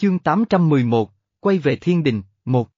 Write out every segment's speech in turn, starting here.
Chương 811, quay về thiên đình, một.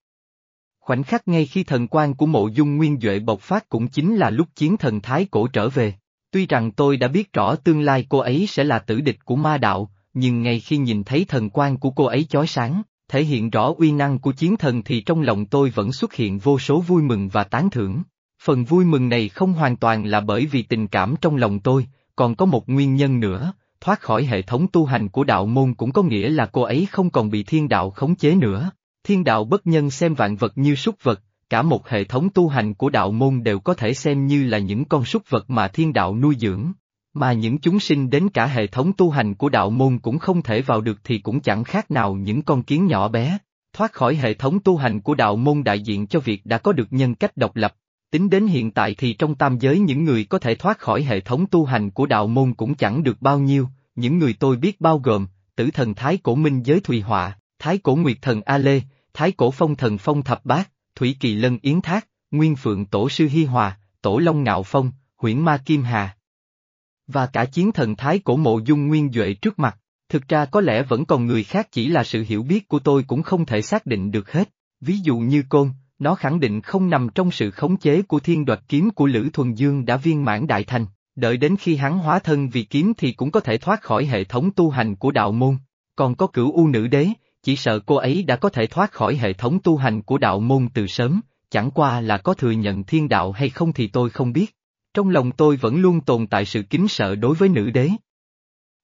Khoảnh khắc ngay khi thần quan của mộ dung nguyên Duệ bộc phát cũng chính là lúc chiến thần Thái Cổ trở về. Tuy rằng tôi đã biết rõ tương lai cô ấy sẽ là tử địch của ma đạo, nhưng ngay khi nhìn thấy thần quan của cô ấy chói sáng, thể hiện rõ uy năng của chiến thần thì trong lòng tôi vẫn xuất hiện vô số vui mừng và tán thưởng. Phần vui mừng này không hoàn toàn là bởi vì tình cảm trong lòng tôi, còn có một nguyên nhân nữa, thoát khỏi hệ thống tu hành của đạo môn cũng có nghĩa là cô ấy không còn bị thiên đạo khống chế nữa. Thiên đạo bất nhân xem vạn vật như súc vật, cả một hệ thống tu hành của đạo môn đều có thể xem như là những con súc vật mà thiên đạo nuôi dưỡng. Mà những chúng sinh đến cả hệ thống tu hành của đạo môn cũng không thể vào được thì cũng chẳng khác nào những con kiến nhỏ bé. Thoát khỏi hệ thống tu hành của đạo môn đại diện cho việc đã có được nhân cách độc lập. Tính đến hiện tại thì trong tam giới những người có thể thoát khỏi hệ thống tu hành của đạo môn cũng chẳng được bao nhiêu, những người tôi biết bao gồm, tử thần Thái Cổ Minh Giới Thùy Họa, Thái Cổ Nguyệt Thần A Lê, Thái Cổ Phong Thần Phong Thập Bát, Thủy Kỳ Lân Yến Thác, Nguyên Phượng Tổ Sư Hi Hòa, Tổ Long Ngạo Phong, Huyễn Ma Kim Hà. Và cả chiến thần Thái Cổ Mộ Dung Nguyên Duệ trước mặt, thực ra có lẽ vẫn còn người khác chỉ là sự hiểu biết của tôi cũng không thể xác định được hết, ví dụ như Côn, nó khẳng định không nằm trong sự khống chế của thiên đoạt kiếm của Lữ Thuần Dương đã viên mãn đại thành, đợi đến khi hắn hóa thân vì kiếm thì cũng có thể thoát khỏi hệ thống tu hành của đạo môn, còn có cửu u nữ đế, chỉ sợ cô ấy đã có thể thoát khỏi hệ thống tu hành của đạo môn từ sớm, chẳng qua là có thừa nhận thiên đạo hay không thì tôi không biết. Trong lòng tôi vẫn luôn tồn tại sự kính sợ đối với nữ đế.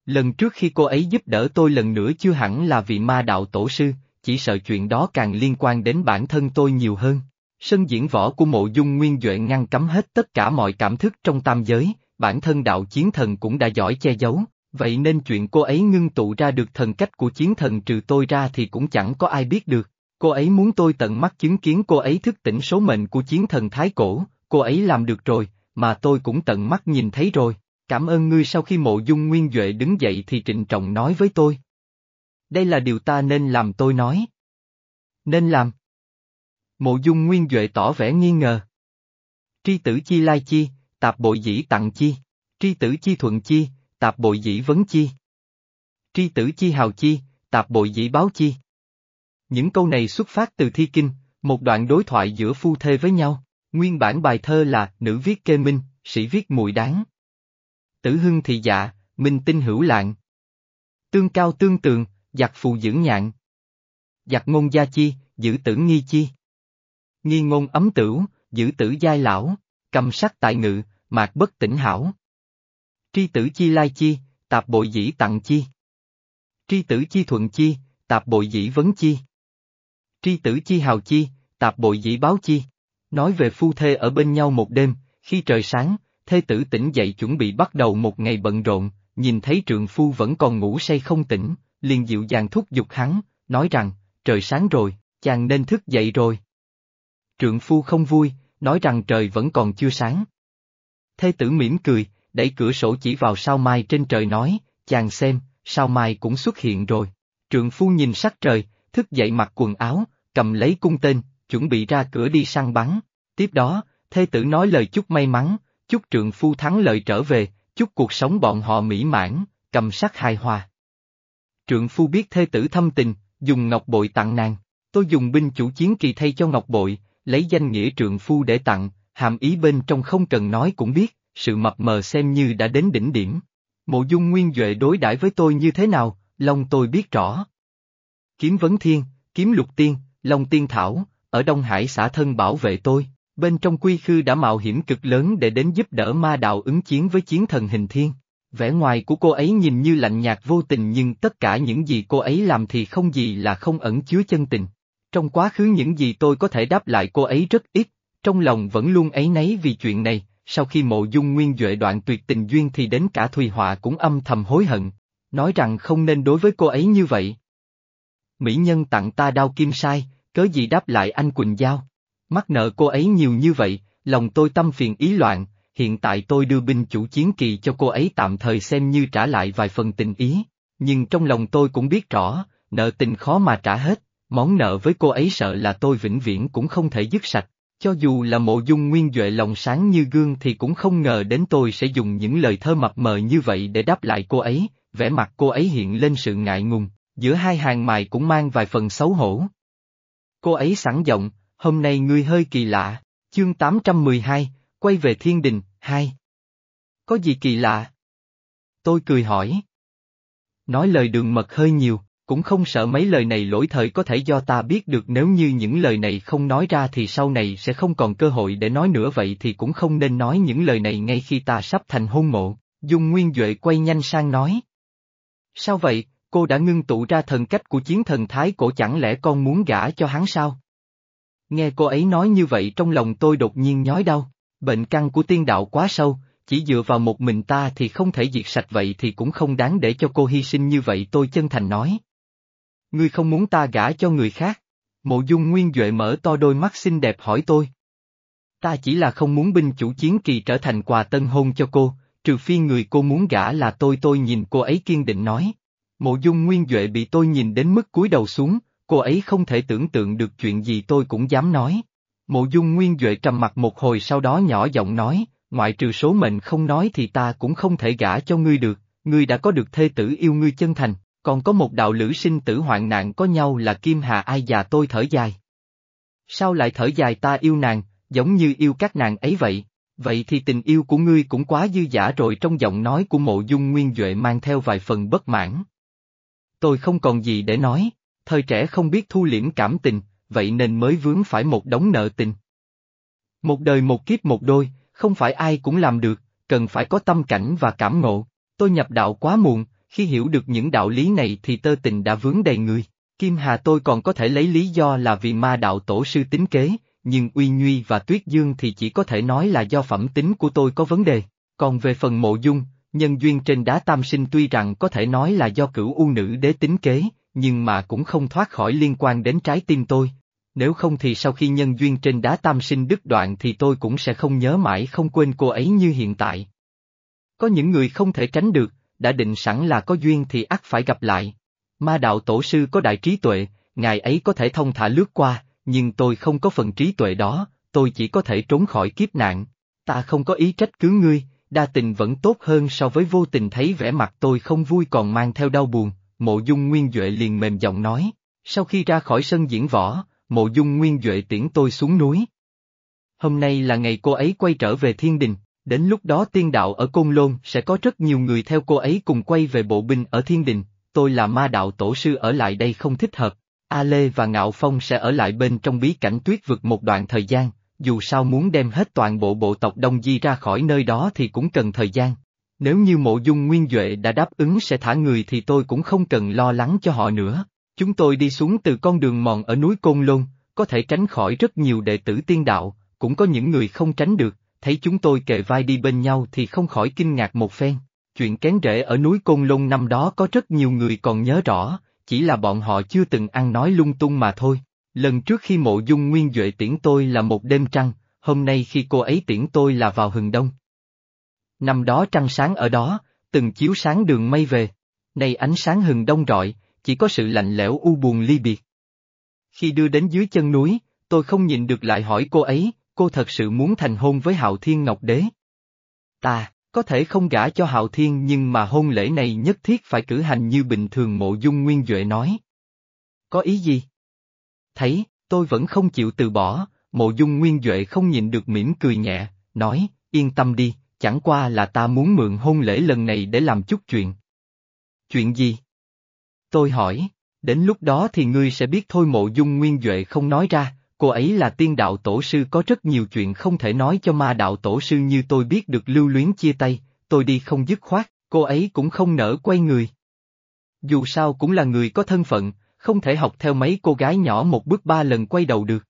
Lần trước khi cô ấy giúp đỡ tôi lần nữa chưa hẳn là vị ma đạo tổ sư, chỉ sợ chuyện đó càng liên quan đến bản thân tôi nhiều hơn. Sân diễn võ của mộ dung nguyên Duệ ngăn cấm hết tất cả mọi cảm thức trong tam giới, bản thân đạo chiến thần cũng đã giỏi che giấu, vậy nên chuyện cô ấy ngưng tụ ra được thần cách của chiến thần trừ tôi ra thì cũng chẳng có ai biết được. Cô ấy muốn tôi tận mắt chứng kiến cô ấy thức tỉnh số mệnh của chiến thần Thái Cổ, cô ấy làm được rồi, mà tôi cũng tận mắt nhìn thấy rồi. Cảm ơn ngươi sau khi mộ dung nguyên Duệ đứng dậy thì trịnh trọng nói với tôi. Đây là điều ta nên làm tôi nói. Nên làm. Mộ dung nguyên Duệ tỏ vẻ nghi ngờ. Tri tử chi lai chi, tạp bội dĩ tặng chi, tri tử chi thuận chi, tạp bội dĩ vấn chi. Tri tử chi hào chi, tạp bội dĩ báo chi. Những câu này xuất phát từ thi kinh, một đoạn đối thoại giữa phu thê với nhau, nguyên bản bài thơ là nữ viết kê minh, sĩ viết mùi đáng. Tử hưng thị dạ, minh tinh hữu lạng. Tương cao tương tường, giặc phù dưỡng nhạn. Giặc ngôn gia chi, giữ tử nghi chi. Nghi ngôn ấm tửu, giữ tử giai lão, cầm sắc tại ngự, mạc bất tỉnh hảo. Tri tử chi lai chi, tạp bội dĩ tặng chi. Tri tử chi thuận chi, tạp bội dĩ vấn chi. Tri tử chi hào chi, tạp bội dĩ báo chi. Nói về phu thê ở bên nhau một đêm, khi trời sáng, thê tử tỉnh dậy chuẩn bị bắt đầu một ngày bận rộn, nhìn thấy trượng phu vẫn còn ngủ say không tỉnh, liền dịu dàng thúc giục hắn, nói rằng, trời sáng rồi, chàng nên thức dậy rồi. Trượng phu không vui, nói rằng trời vẫn còn chưa sáng. Thê tử mỉm cười, đẩy cửa sổ chỉ vào sao mai trên trời nói, chàng xem, sao mai cũng xuất hiện rồi. Trượng phu nhìn sắc trời, thức dậy mặc quần áo, cầm lấy cung tên, chuẩn bị ra cửa đi săn bắn. Tiếp đó, thê tử nói lời chúc may mắn, chúc trượng phu thắng lợi trở về, chúc cuộc sống bọn họ mỹ mãn, cầm sắc hài hòa. Trượng phu biết thê tử thâm tình, dùng ngọc bội tặng nàng. Tôi dùng binh chủ chiến kỳ thay cho ngọc bội, lấy danh nghĩa trượng phu để tặng, hàm ý bên trong không cần nói cũng biết, sự mập mờ xem như đã đến đỉnh điểm. Mộ dung nguyên Duệ đối đãi với tôi như thế nào, lòng tôi biết rõ. Kiếm vấn thiên, kiếm lục tiên, long tiên thảo, ở Đông Hải xã thân bảo vệ tôi, bên trong quy khư đã mạo hiểm cực lớn để đến giúp đỡ ma đạo ứng chiến với chiến thần hình thiên. Vẻ ngoài của cô ấy nhìn như lạnh nhạt vô tình nhưng tất cả những gì cô ấy làm thì không gì là không ẩn chứa chân tình. Trong quá khứ những gì tôi có thể đáp lại cô ấy rất ít, trong lòng vẫn luôn ấy nấy vì chuyện này, sau khi mộ dung nguyên Duệ đoạn tuyệt tình duyên thì đến cả Thùy Họa cũng âm thầm hối hận, nói rằng không nên đối với cô ấy như vậy. Mỹ nhân tặng ta đao kim sai, cớ gì đáp lại anh Quỳnh Giao. Mắc nợ cô ấy nhiều như vậy, lòng tôi tâm phiền ý loạn, hiện tại tôi đưa binh chủ chiến kỳ cho cô ấy tạm thời xem như trả lại vài phần tình ý, nhưng trong lòng tôi cũng biết rõ, nợ tình khó mà trả hết, món nợ với cô ấy sợ là tôi vĩnh viễn cũng không thể dứt sạch. Cho dù là mộ dung nguyên Duệ lòng sáng như gương thì cũng không ngờ đến tôi sẽ dùng những lời thơ mập mờ như vậy để đáp lại cô ấy, vẻ mặt cô ấy hiện lên sự ngại ngùng, giữa hai hàng mày cũng mang vài phần xấu hổ. Cô ấy sẵn giọng, hôm nay ngươi hơi kỳ lạ, chương 812, quay về thiên đình, hai. Có gì kỳ lạ? Tôi cười hỏi. Nói lời đường mật hơi nhiều, cũng không sợ mấy lời này lỗi thời có thể do ta biết được nếu như những lời này không nói ra thì sau này sẽ không còn cơ hội để nói nữa vậy thì cũng không nên nói những lời này ngay khi ta sắp thành hôn mộ. Dung Nguyên Duệ quay nhanh sang nói. Sao vậy, cô đã ngưng tụ ra thần cách của chiến thần thái cổ chẳng lẽ con muốn gả cho hắn sao? Nghe cô ấy nói như vậy trong lòng tôi đột nhiên nhói đau, bệnh căn của tiên đạo quá sâu, chỉ dựa vào một mình ta thì không thể diệt sạch vậy thì cũng không đáng để cho cô hy sinh như vậy tôi chân thành nói. Ngươi không muốn ta gả cho người khác. Mộ dung nguyên Duệ mở to đôi mắt xinh đẹp hỏi tôi. Ta chỉ là không muốn binh chủ chiến kỳ trở thành quà tân hôn cho cô, trừ phi người cô muốn gả là tôi tôi nhìn cô ấy kiên định nói. Mộ dung nguyên Duệ bị tôi nhìn đến mức cúi đầu xuống, cô ấy không thể tưởng tượng được chuyện gì tôi cũng dám nói. Mộ dung nguyên Duệ trầm mặt một hồi sau đó nhỏ giọng nói, ngoại trừ số mệnh không nói thì ta cũng không thể gả cho ngươi được, ngươi đã có được thê tử yêu ngươi chân thành, còn có một đạo lữ sinh tử hoạn nạn có nhau là Kim Hà ai già tôi thở dài. Sao lại thở dài ta yêu nàng, giống như yêu các nàng ấy vậy? Vậy thì tình yêu của ngươi cũng quá dư giả rồi trong giọng nói của mộ dung nguyên Duệ mang theo vài phần bất mãn. Tôi không còn gì để nói, thời trẻ không biết thu liễm cảm tình, vậy nên mới vướng phải một đống nợ tình. Một đời một kiếp một đôi, không phải ai cũng làm được, cần phải có tâm cảnh và cảm ngộ. Tôi nhập đạo quá muộn, khi hiểu được những đạo lý này thì tơ tình đã vướng đầy người. Kim Hà tôi còn có thể lấy lý do là vì ma đạo tổ sư tính kế, nhưng Uy Nhuy và Tuyết Dương thì chỉ có thể nói là do phẩm tính của tôi có vấn đề. Còn về phần mộ dung, nhân duyên trên đá tam sinh tuy rằng có thể nói là do cửu u nữ đế tính kế, nhưng mà cũng không thoát khỏi liên quan đến trái tim tôi. Nếu không thì sau khi nhân duyên trên đá tam sinh đứt đoạn thì tôi cũng sẽ không nhớ mãi không quên cô ấy như hiện tại. Có những người không thể tránh được, đã định sẵn là có duyên thì ắt phải gặp lại. Ma đạo tổ sư có đại trí tuệ, ngài ấy có thể thông thả lướt qua, nhưng tôi không có phần trí tuệ đó, tôi chỉ có thể trốn khỏi kiếp nạn. Ta không có ý trách cứ ngươi, đa tình vẫn tốt hơn so với vô tình thấy vẻ mặt tôi không vui còn mang theo đau buồn, mộ dung nguyên Duệ liền mềm giọng nói. Sau khi ra khỏi sân diễn võ, mộ dung nguyên Duệ tiễn tôi xuống núi. Hôm nay là ngày cô ấy quay trở về thiên đình, Đến lúc đó tiên đạo ở Côn Lôn sẽ có rất nhiều người theo cô ấy cùng quay về bộ binh ở Thiên Đình, tôi là ma đạo tổ sư ở lại đây không thích hợp. A Lê và Ngạo Phong sẽ ở lại bên trong bí cảnh tuyết vực một đoạn thời gian, dù sao muốn đem hết toàn bộ bộ tộc Đông Di ra khỏi nơi đó thì cũng cần thời gian. Nếu như mộ dung nguyên Duệ đã đáp ứng sẽ thả người thì tôi cũng không cần lo lắng cho họ nữa. Chúng tôi đi xuống từ con đường mòn ở núi Côn Lôn, có thể tránh khỏi rất nhiều đệ tử tiên đạo, cũng có những người không tránh được, thấy chúng tôi kề vai đi bên nhau thì không khỏi kinh ngạc một phen. Chuyện kén rễ ở núi Côn Lôn năm đó có rất nhiều người còn nhớ rõ, chỉ là bọn họ chưa từng ăn nói lung tung mà thôi. Lần trước khi mộ dung nguyên Duệ tiễn tôi là một đêm trăng, hôm nay khi cô ấy tiễn tôi là vào hừng đông. Năm đó trăng sáng ở đó, từng chiếu sáng đường mây về. Nay ánh sáng hừng đông rọi, chỉ có sự lạnh lẽo u buồn ly biệt. Khi đưa đến dưới chân núi, tôi không nhìn được lại hỏi cô ấy, cô thật sự muốn thành hôn với Hạo Thiên Ngọc Đế. Ta, có thể không gả cho Hạo Thiên nhưng mà hôn lễ này nhất thiết phải cử hành như bình thường mộ dung nguyên Duệ nói. Có ý gì? Thấy, tôi vẫn không chịu từ bỏ, mộ dung nguyên Duệ không nhìn được mỉm cười nhẹ, nói, yên tâm đi, chẳng qua là ta muốn mượn hôn lễ lần này để làm chút chuyện. Chuyện gì? Tôi hỏi, đến lúc đó thì ngươi sẽ biết thôi mộ dung nguyên Duệ không nói ra, cô ấy là tiên đạo tổ sư có rất nhiều chuyện không thể nói cho ma đạo tổ sư như tôi biết được lưu luyến chia tay, tôi đi không dứt khoát, cô ấy cũng không nỡ quay người. Dù sao cũng là người có thân phận, không thể học theo mấy cô gái nhỏ một bước ba lần quay đầu được.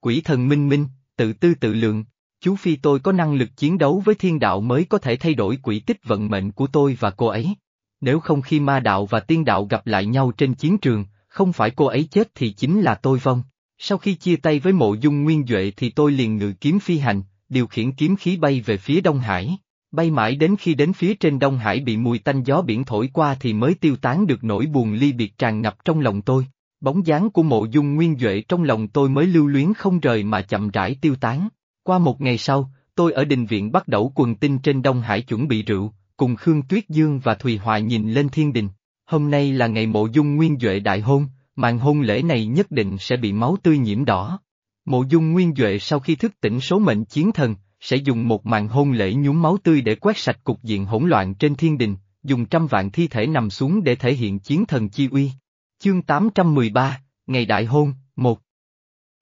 Quỷ thần minh minh, tự tư tự lượng, chú Phi tôi có năng lực chiến đấu với thiên đạo mới có thể thay đổi quỹ tích vận mệnh của tôi và cô ấy. Nếu không khi ma đạo và tiên đạo gặp lại nhau trên chiến trường, không phải cô ấy chết thì chính là tôi vong. Sau khi chia tay với mộ dung nguyên Duệ thì tôi liền ngự kiếm phi hành, điều khiển kiếm khí bay về phía Đông Hải. Bay mãi đến khi đến phía trên Đông Hải bị mùi tanh gió biển thổi qua thì mới tiêu tán được nỗi buồn ly biệt tràn ngập trong lòng tôi. Bóng dáng của mộ dung nguyên Duệ trong lòng tôi mới lưu luyến không rời mà chậm rãi tiêu tán. Qua một ngày sau, tôi ở đình viện bắt đầu quần tinh trên Đông Hải chuẩn bị rượu, cùng Khương Tuyết Dương và Thùy Hòa nhìn lên thiên đình. Hôm nay là ngày mộ dung nguyên Duệ đại hôn, màn hôn lễ này nhất định sẽ bị máu tươi nhiễm đỏ. Mộ dung nguyên Duệ sau khi thức tỉnh số mệnh chiến thần, sẽ dùng một màn hôn lễ nhúng máu tươi để quét sạch cục diện hỗn loạn trên thiên đình, dùng trăm vạn thi thể nằm xuống để thể hiện chiến thần chi uy. Chương 813, Ngày Đại Hôn, 1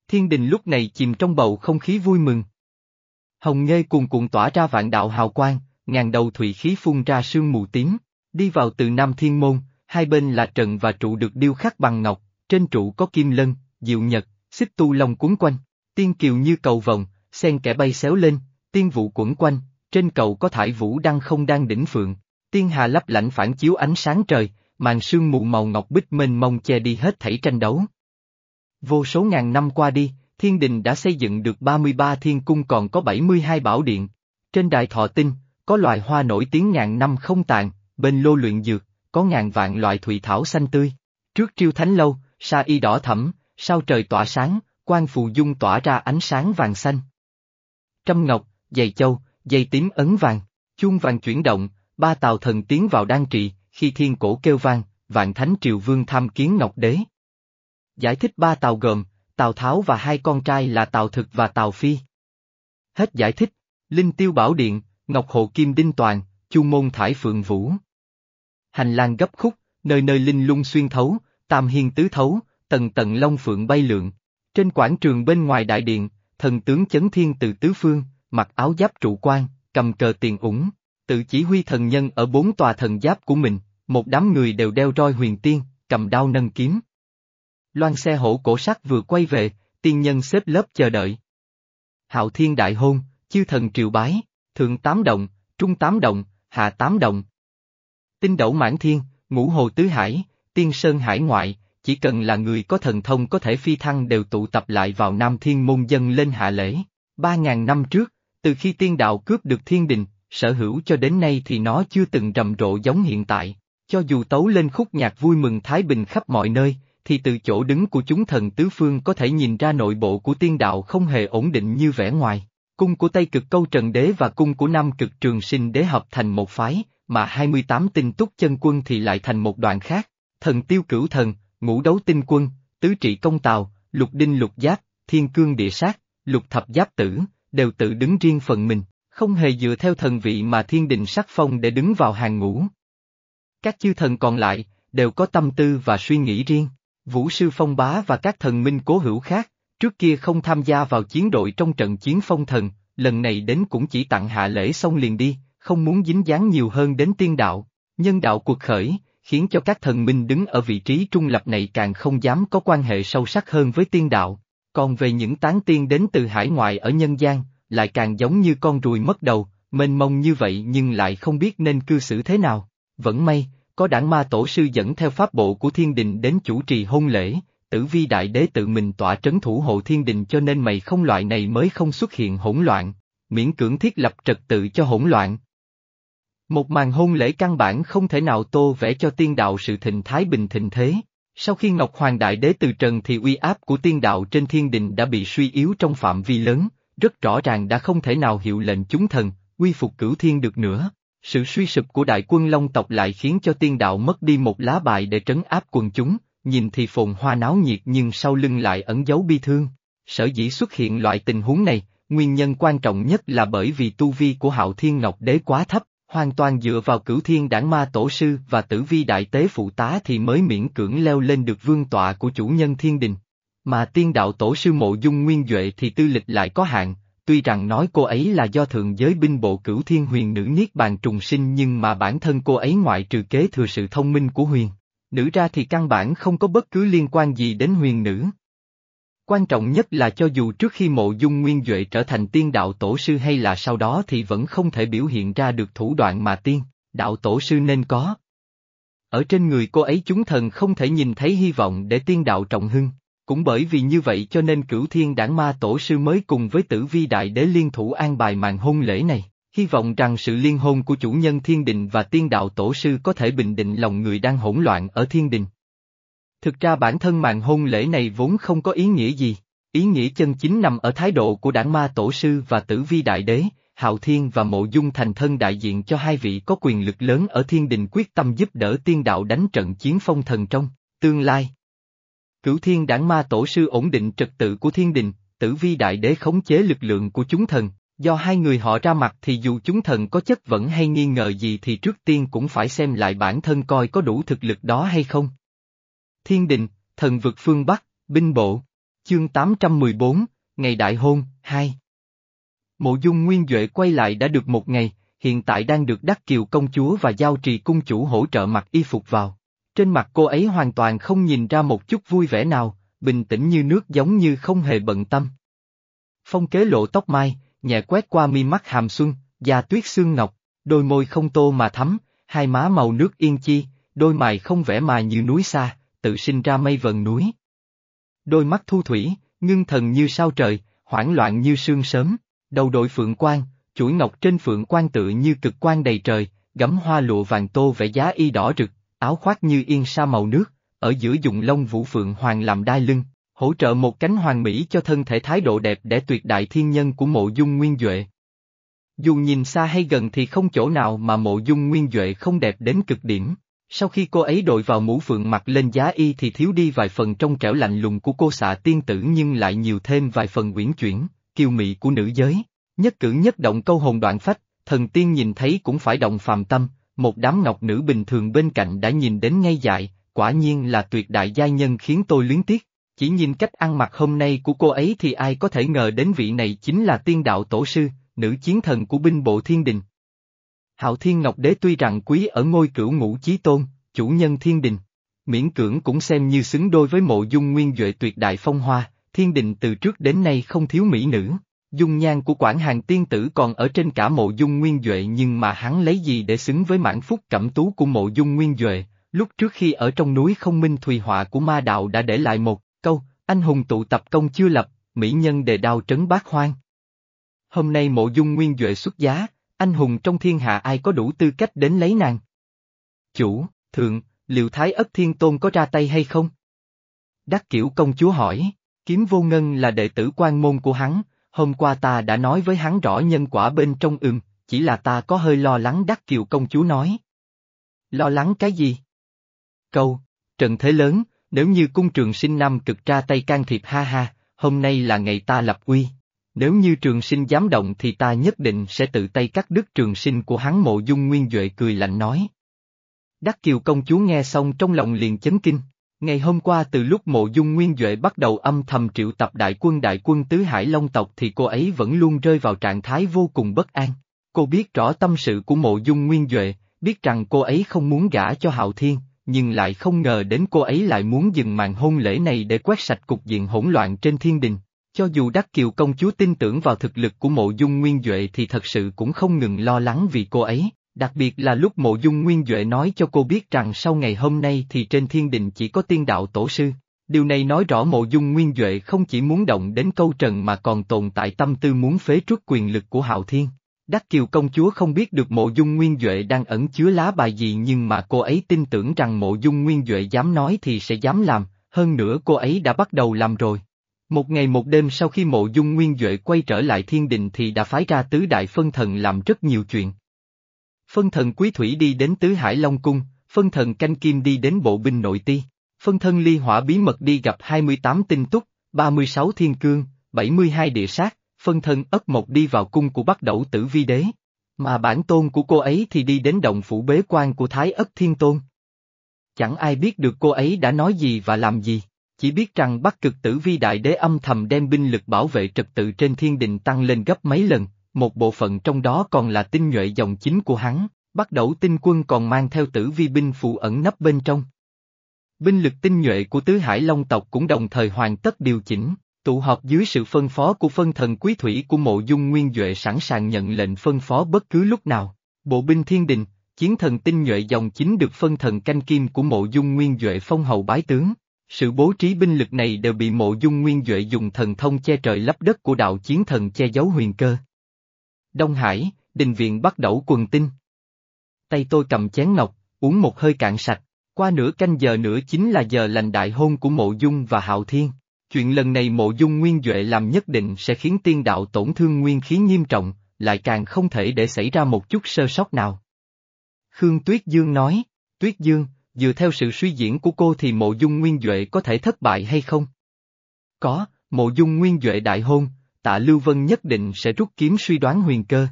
Thiên đình lúc này chìm trong bầu không khí vui mừng. Hồng nghê cuồn cuộn tỏa ra vạn đạo hào quang, ngàn đầu thủy khí phun ra sương mù tím, đi vào từ Nam Thiên Môn, hai bên là trận và trụ được điêu khắc bằng ngọc, trên trụ có kim lân, diệu nhật, xích tu long cuốn quanh, tiên kiều như cầu vòng, sen kẻ bay xéo lên, tiên vụ quẩn quanh, trên cầu có thải vũ đăng không đang đỉnh phượng, tiên hà lấp lạnh phản chiếu ánh sáng trời, màn sương mù màu ngọc bích mênh mông che đi hết thảy tranh đấu. Vô số ngàn năm qua đi, thiên đình đã xây dựng được 33 thiên cung còn có 72 bảo điện. Trên đài thọ tinh, có loài hoa nổi tiếng ngàn năm không tàn, bên lô luyện dược, có ngàn vạn loại thủy thảo xanh tươi. Trước triêu thánh lâu, sa y đỏ thẫm, sao trời tỏa sáng, quan phù dung tỏa ra ánh sáng vàng xanh. Trâm ngọc, dày châu, dây tím ấn vàng, chuông vàng chuyển động, ba tàu thần tiến vào đan trị, khi thiên cổ kêu vang, vạn thánh triều vương tham kiến ngọc đế. Giải thích ba tàu gồm, Tào Tháo và hai con trai là Tào Thực và Tào Phi. Hết giải thích, Linh Tiêu Bảo Điện, Ngọc Hộ Kim Đinh Toàn, Chu Môn Thải Phượng Vũ. Hành lang gấp khúc, nơi nơi linh lung xuyên thấu, tam hiên tứ thấu, tầng tầng long phượng bay lượn. Trên quảng trường bên ngoài đại điện, thần tướng chấn thiên từ tứ phương, mặc áo giáp trụ quan, cầm cờ tiền ủng, tự chỉ huy thần nhân ở bốn tòa thần giáp của mình, một đám người đều đeo roi huyền tiên, cầm đao nâng kiếm. Loan xe hổ cổ sắt vừa quay về, tiên nhân xếp lớp chờ đợi. Hạo thiên đại hôn, chư thần triều bái, thượng tám động, trung tám động, hạ tám động. Tinh đẩu mãn thiên, ngũ hồ tứ hải, tiên sơn hải ngoại, chỉ cần là người có thần thông có thể phi thăng đều tụ tập lại vào Nam Thiên môn dân lên hạ lễ. Ba ngàn năm trước, từ khi tiên đạo cướp được thiên đình, sở hữu cho đến nay thì nó chưa từng rầm rộ giống hiện tại. Cho dù tấu lên khúc nhạc vui mừng Thái Bình khắp mọi nơi, thì từ chỗ đứng của chúng thần tứ phương có thể nhìn ra nội bộ của tiên đạo không hề ổn định như vẻ ngoài. Cung của Tây Cực Câu Trần Đế và cung của Nam Cực Trường Sinh Đế hợp thành một phái, mà 28 tinh túc chân quân thì lại thành một đoạn khác. Thần tiêu cửu thần, ngũ đấu tinh quân, tứ trị công tào, lục đinh lục giáp, thiên cương địa sát, lục thập giáp tử, đều tự đứng riêng phần mình, không hề dựa theo thần vị mà thiên đình sắc phong để đứng vào hàng ngũ. Các chư thần còn lại, đều có tâm tư và suy nghĩ riêng. Vũ sư phong bá và các thần minh cố hữu khác, trước kia không tham gia vào chiến đội trong trận chiến phong thần, lần này đến cũng chỉ tặng hạ lễ xong liền đi, không muốn dính dáng nhiều hơn đến tiên đạo. Nhân đạo cuộc khởi, khiến cho các thần minh đứng ở vị trí trung lập này càng không dám có quan hệ sâu sắc hơn với tiên đạo. Còn về những tán tiên đến từ hải ngoại ở nhân gian, lại càng giống như con ruồi mất đầu, mênh mông như vậy nhưng lại không biết nên cư xử thế nào. Vẫn may, có đảng ma tổ sư dẫn theo pháp bộ của thiên đình đến chủ trì hôn lễ, tử vi đại đế tự mình tỏa trấn thủ hộ thiên đình cho nên mày không loại này mới không xuất hiện hỗn loạn, miễn cưỡng thiết lập trật tự cho hỗn loạn. Một màn hôn lễ căn bản không thể nào tô vẽ cho tiên đạo sự thịnh thái bình thịnh thế. Sau khi Ngọc Hoàng Đại Đế từ trần thì uy áp của tiên đạo trên thiên đình đã bị suy yếu trong phạm vi lớn, rất rõ ràng đã không thể nào hiệu lệnh chúng thần, quy phục cửu thiên được nữa. Sự suy sụp của đại quân Long tộc lại khiến cho tiên đạo mất đi một lá bài để trấn áp quần chúng, nhìn thì phồn hoa náo nhiệt nhưng sau lưng lại ẩn giấu bi thương. Sở dĩ xuất hiện loại tình huống này, nguyên nhân quan trọng nhất là bởi vì tu vi của hạo thiên ngọc đế quá thấp, hoàn toàn dựa vào cửu thiên đảng ma tổ sư và tử vi đại tế phụ tá thì mới miễn cưỡng leo lên được vương tọa của chủ nhân thiên đình. Mà tiên đạo tổ sư mộ dung nguyên Duệ thì tư lịch lại có hạn, tuy rằng nói cô ấy là do thượng giới binh bộ cửu thiên huyền nữ niết bàn trùng sinh nhưng mà bản thân cô ấy ngoại trừ kế thừa sự thông minh của huyền. Nữ ra thì căn bản không có bất cứ liên quan gì đến huyền nữ. Quan trọng nhất là cho dù trước khi mộ dung nguyên Duệ trở thành tiên đạo tổ sư hay là sau đó thì vẫn không thể biểu hiện ra được thủ đoạn mà tiên, đạo tổ sư nên có. Ở trên người cô ấy chúng thần không thể nhìn thấy hy vọng để tiên đạo trọng hưng. Cũng bởi vì như vậy cho nên cửu thiên đảng ma tổ sư mới cùng với tử vi đại đế liên thủ an bài màn hôn lễ này, hy vọng rằng sự liên hôn của chủ nhân thiên đình và tiên đạo tổ sư có thể bình định lòng người đang hỗn loạn ở thiên đình. Thực ra bản thân màn hôn lễ này vốn không có ý nghĩa gì, ý nghĩa chân chính nằm ở thái độ của đảng ma tổ sư và tử vi đại đế, Hạo Thiên và Mộ Dung thành thân đại diện cho hai vị có quyền lực lớn ở thiên đình quyết tâm giúp đỡ tiên đạo đánh trận chiến phong thần trong tương lai. Cửu thiên đảng ma tổ sư ổn định trật tự của thiên đình, tử vi đại đế khống chế lực lượng của chúng thần, do hai người họ ra mặt thì dù chúng thần có chất vẫn hay nghi ngờ gì thì trước tiên cũng phải xem lại bản thân coi có đủ thực lực đó hay không. Thiên đình, thần vực phương Bắc, binh bộ, chương 814, ngày đại hôn, 2. Mộ dung nguyên Duệ quay lại đã được một ngày, hiện tại đang được đắc kiều công chúa và giao trì cung chủ hỗ trợ mặc y phục vào. Trên mặt cô ấy hoàn toàn không nhìn ra một chút vui vẻ nào, bình tĩnh như nước giống như không hề bận tâm. Phong kế lộ tóc mai, nhẹ quét qua mi mắt hàm xuân, da tuyết xương ngọc, đôi môi không tô mà thắm, hai má màu nước yên chi, đôi mày không vẽ mài như núi xa, tự sinh ra mây vần núi. Đôi mắt thu thủy, ngưng thần như sao trời, hoảng loạn như sương sớm, đầu đội phượng quan, chuỗi ngọc trên phượng quan tự như cực quan đầy trời, gấm hoa lụa vàng tô vẽ giá y đỏ rực, áo khoác như yên sa màu nước, ở giữa dùng lông vũ phượng hoàng làm đai lưng, hỗ trợ một cánh hoàng mỹ cho thân thể thái độ đẹp để tuyệt đại thiên nhân của mộ dung nguyên Duệ. Dù nhìn xa hay gần thì không chỗ nào mà mộ dung nguyên Duệ không đẹp đến cực điểm. Sau khi cô ấy đội vào mũ phượng mặc lên giá y thì thiếu đi vài phần trong trẻo lạnh lùng của cô xạ tiên tử nhưng lại nhiều thêm vài phần uyển chuyển, kiêu mị của nữ giới. Nhất cử nhất động câu hồn đoạn phách, thần tiên nhìn thấy cũng phải động phàm tâm, một đám ngọc nữ bình thường bên cạnh đã nhìn đến ngay dại, quả nhiên là tuyệt đại gia nhân khiến tôi luyến tiếc. Chỉ nhìn cách ăn mặc hôm nay của cô ấy thì ai có thể ngờ đến vị này chính là tiên đạo tổ sư, nữ chiến thần của binh bộ thiên đình. Hạo Thiên Ngọc Đế tuy rằng quý ở ngôi cửu ngũ chí tôn, chủ nhân thiên đình, miễn cưỡng cũng xem như xứng đôi với mộ dung nguyên Duệ tuyệt đại phong hoa, thiên đình từ trước đến nay không thiếu mỹ nữ. Dung nhan của quản hàng tiên tử còn ở trên cả mộ dung nguyên Duệ nhưng mà hắn lấy gì để xứng với mãn phúc cẩm tú của mộ dung nguyên Duệ, lúc trước khi ở trong núi không minh thùy họa của ma đạo đã để lại một câu, anh hùng tụ tập công chưa lập, mỹ nhân đề đao trấn bát hoang. Hôm nay mộ dung nguyên Duệ xuất giá, anh hùng trong thiên hạ ai có đủ tư cách đến lấy nàng? Chủ, thượng, liệu thái ất thiên tôn có ra tay hay không? Đắc kiểu công chúa hỏi, kiếm vô ngân là đệ tử quan môn của hắn, hôm qua ta đã nói với hắn rõ nhân quả bên trong ừm, chỉ là ta có hơi lo lắng đắc kiều công chúa nói. Lo lắng cái gì? Câu, trận thế lớn, nếu như cung trường sinh năm cực ra tay can thiệp ha ha, hôm nay là ngày ta lập uy. Nếu như trường sinh dám động thì ta nhất định sẽ tự tay cắt đứt trường sinh của hắn mộ dung nguyên Duệ cười lạnh nói. Đắc Kiều công chúa nghe xong trong lòng liền chấn kinh. Ngày hôm qua từ lúc mộ dung nguyên Duệ bắt đầu âm thầm triệu tập đại quân đại quân tứ hải long tộc thì cô ấy vẫn luôn rơi vào trạng thái vô cùng bất an. Cô biết rõ tâm sự của mộ dung nguyên Duệ, biết rằng cô ấy không muốn gả cho Hạo Thiên, nhưng lại không ngờ đến cô ấy lại muốn dừng màn hôn lễ này để quét sạch cục diện hỗn loạn trên thiên đình. Cho dù Đắc Kiều công chúa tin tưởng vào thực lực của mộ dung nguyên Duệ thì thật sự cũng không ngừng lo lắng vì cô ấy, đặc biệt là lúc mộ dung nguyên Duệ nói cho cô biết rằng sau ngày hôm nay thì trên thiên đình chỉ có tiên đạo tổ sư. Điều này nói rõ mộ dung nguyên Duệ không chỉ muốn động đến câu trần mà còn tồn tại tâm tư muốn phế truất quyền lực của Hạo Thiên. Đắc Kiều công chúa không biết được mộ dung nguyên Duệ đang ẩn chứa lá bài gì nhưng mà cô ấy tin tưởng rằng mộ dung nguyên Duệ dám nói thì sẽ dám làm, hơn nữa cô ấy đã bắt đầu làm rồi. Một ngày một đêm sau khi mộ dung nguyên Duệ quay trở lại thiên đình thì đã phái ra tứ đại phân thần làm rất nhiều chuyện. Phân thần quý thủy đi đến tứ hải Long Cung, phân thần canh kim đi đến bộ binh nội ti, phân thân ly hỏa bí mật đi gặp 28 tinh túc, 36 thiên cương, 72 địa sát, phân thân ất mộc đi vào cung của Bắc đẩu tử vi đế. Mà bản tôn của cô ấy thì đi đến động phủ bế quan của Thái ất thiên tôn. Chẳng ai biết được cô ấy đã nói gì và làm gì, chỉ biết rằng bắc cực tử vi đại đế âm thầm đem binh lực bảo vệ trật tự trên thiên đình tăng lên gấp mấy lần, một bộ phận trong đó còn là tinh nhuệ dòng chính của hắn, bắt đầu tinh quân còn mang theo tử vi binh phụ ẩn nấp bên trong. Binh lực tinh nhuệ của tứ hải long tộc cũng đồng thời hoàn tất điều chỉnh, tụ họp dưới sự phân phó của phân thần quý thủy của mộ dung nguyên Duệ sẵn sàng nhận lệnh phân phó bất cứ lúc nào. Bộ binh thiên đình, chiến thần tinh nhuệ dòng chính được phân thần canh kim của mộ dung nguyên Duệ phong hầu bái tướng. Sự bố trí binh lực này đều bị mộ dung nguyên Duệ dùng thần thông che trời lấp đất của đạo chiến thần che giấu huyền cơ. Đông Hải, đình viện bắt đầu quần tinh. Tay tôi cầm chén ngọc, uống một hơi cạn sạch, qua nửa canh giờ nữa chính là giờ lành đại hôn của mộ dung và hạo thiên. Chuyện lần này mộ dung nguyên Duệ làm nhất định sẽ khiến tiên đạo tổn thương nguyên khí nghiêm trọng, lại càng không thể để xảy ra một chút sơ sót nào. Khương Tuyết Dương nói, Tuyết Dương, dựa theo sự suy diễn của cô thì mộ dung nguyên Duệ có thể thất bại hay không? Có, mộ dung nguyên Duệ đại hôn, tạ Lưu Vân nhất định sẽ rút kiếm suy đoán huyền cơ.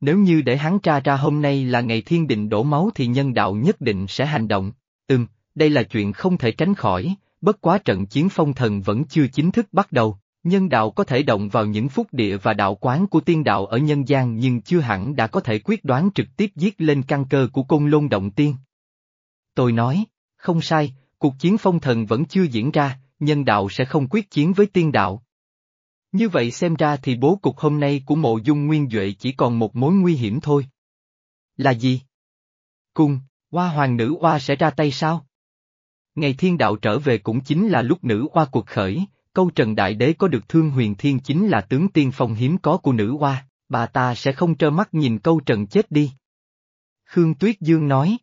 Nếu như để hắn tra ra hôm nay là ngày thiên định đổ máu thì nhân đạo nhất định sẽ hành động. Ừm, đây là chuyện không thể tránh khỏi, bất quá trận chiến phong thần vẫn chưa chính thức bắt đầu. Nhân đạo có thể động vào những phúc địa và đạo quán của tiên đạo ở nhân gian nhưng chưa hẳn đã có thể quyết đoán trực tiếp giết lên căn cơ của côn lôn động tiên. Tôi nói, không sai, cuộc chiến phong thần vẫn chưa diễn ra, nhân đạo sẽ không quyết chiến với tiên đạo. Như vậy xem ra thì bố cục hôm nay của mộ dung nguyên Duệ chỉ còn một mối nguy hiểm thôi. Là gì? Cung, hoa hoàng nữ hoa sẽ ra tay sao? Ngày thiên đạo trở về cũng chính là lúc nữ hoa cuộc khởi, câu trần đại đế có được thương huyền thiên chính là tướng tiên phong hiếm có của nữ hoa, bà ta sẽ không trơ mắt nhìn câu trần chết đi. Khương Tuyết Dương nói.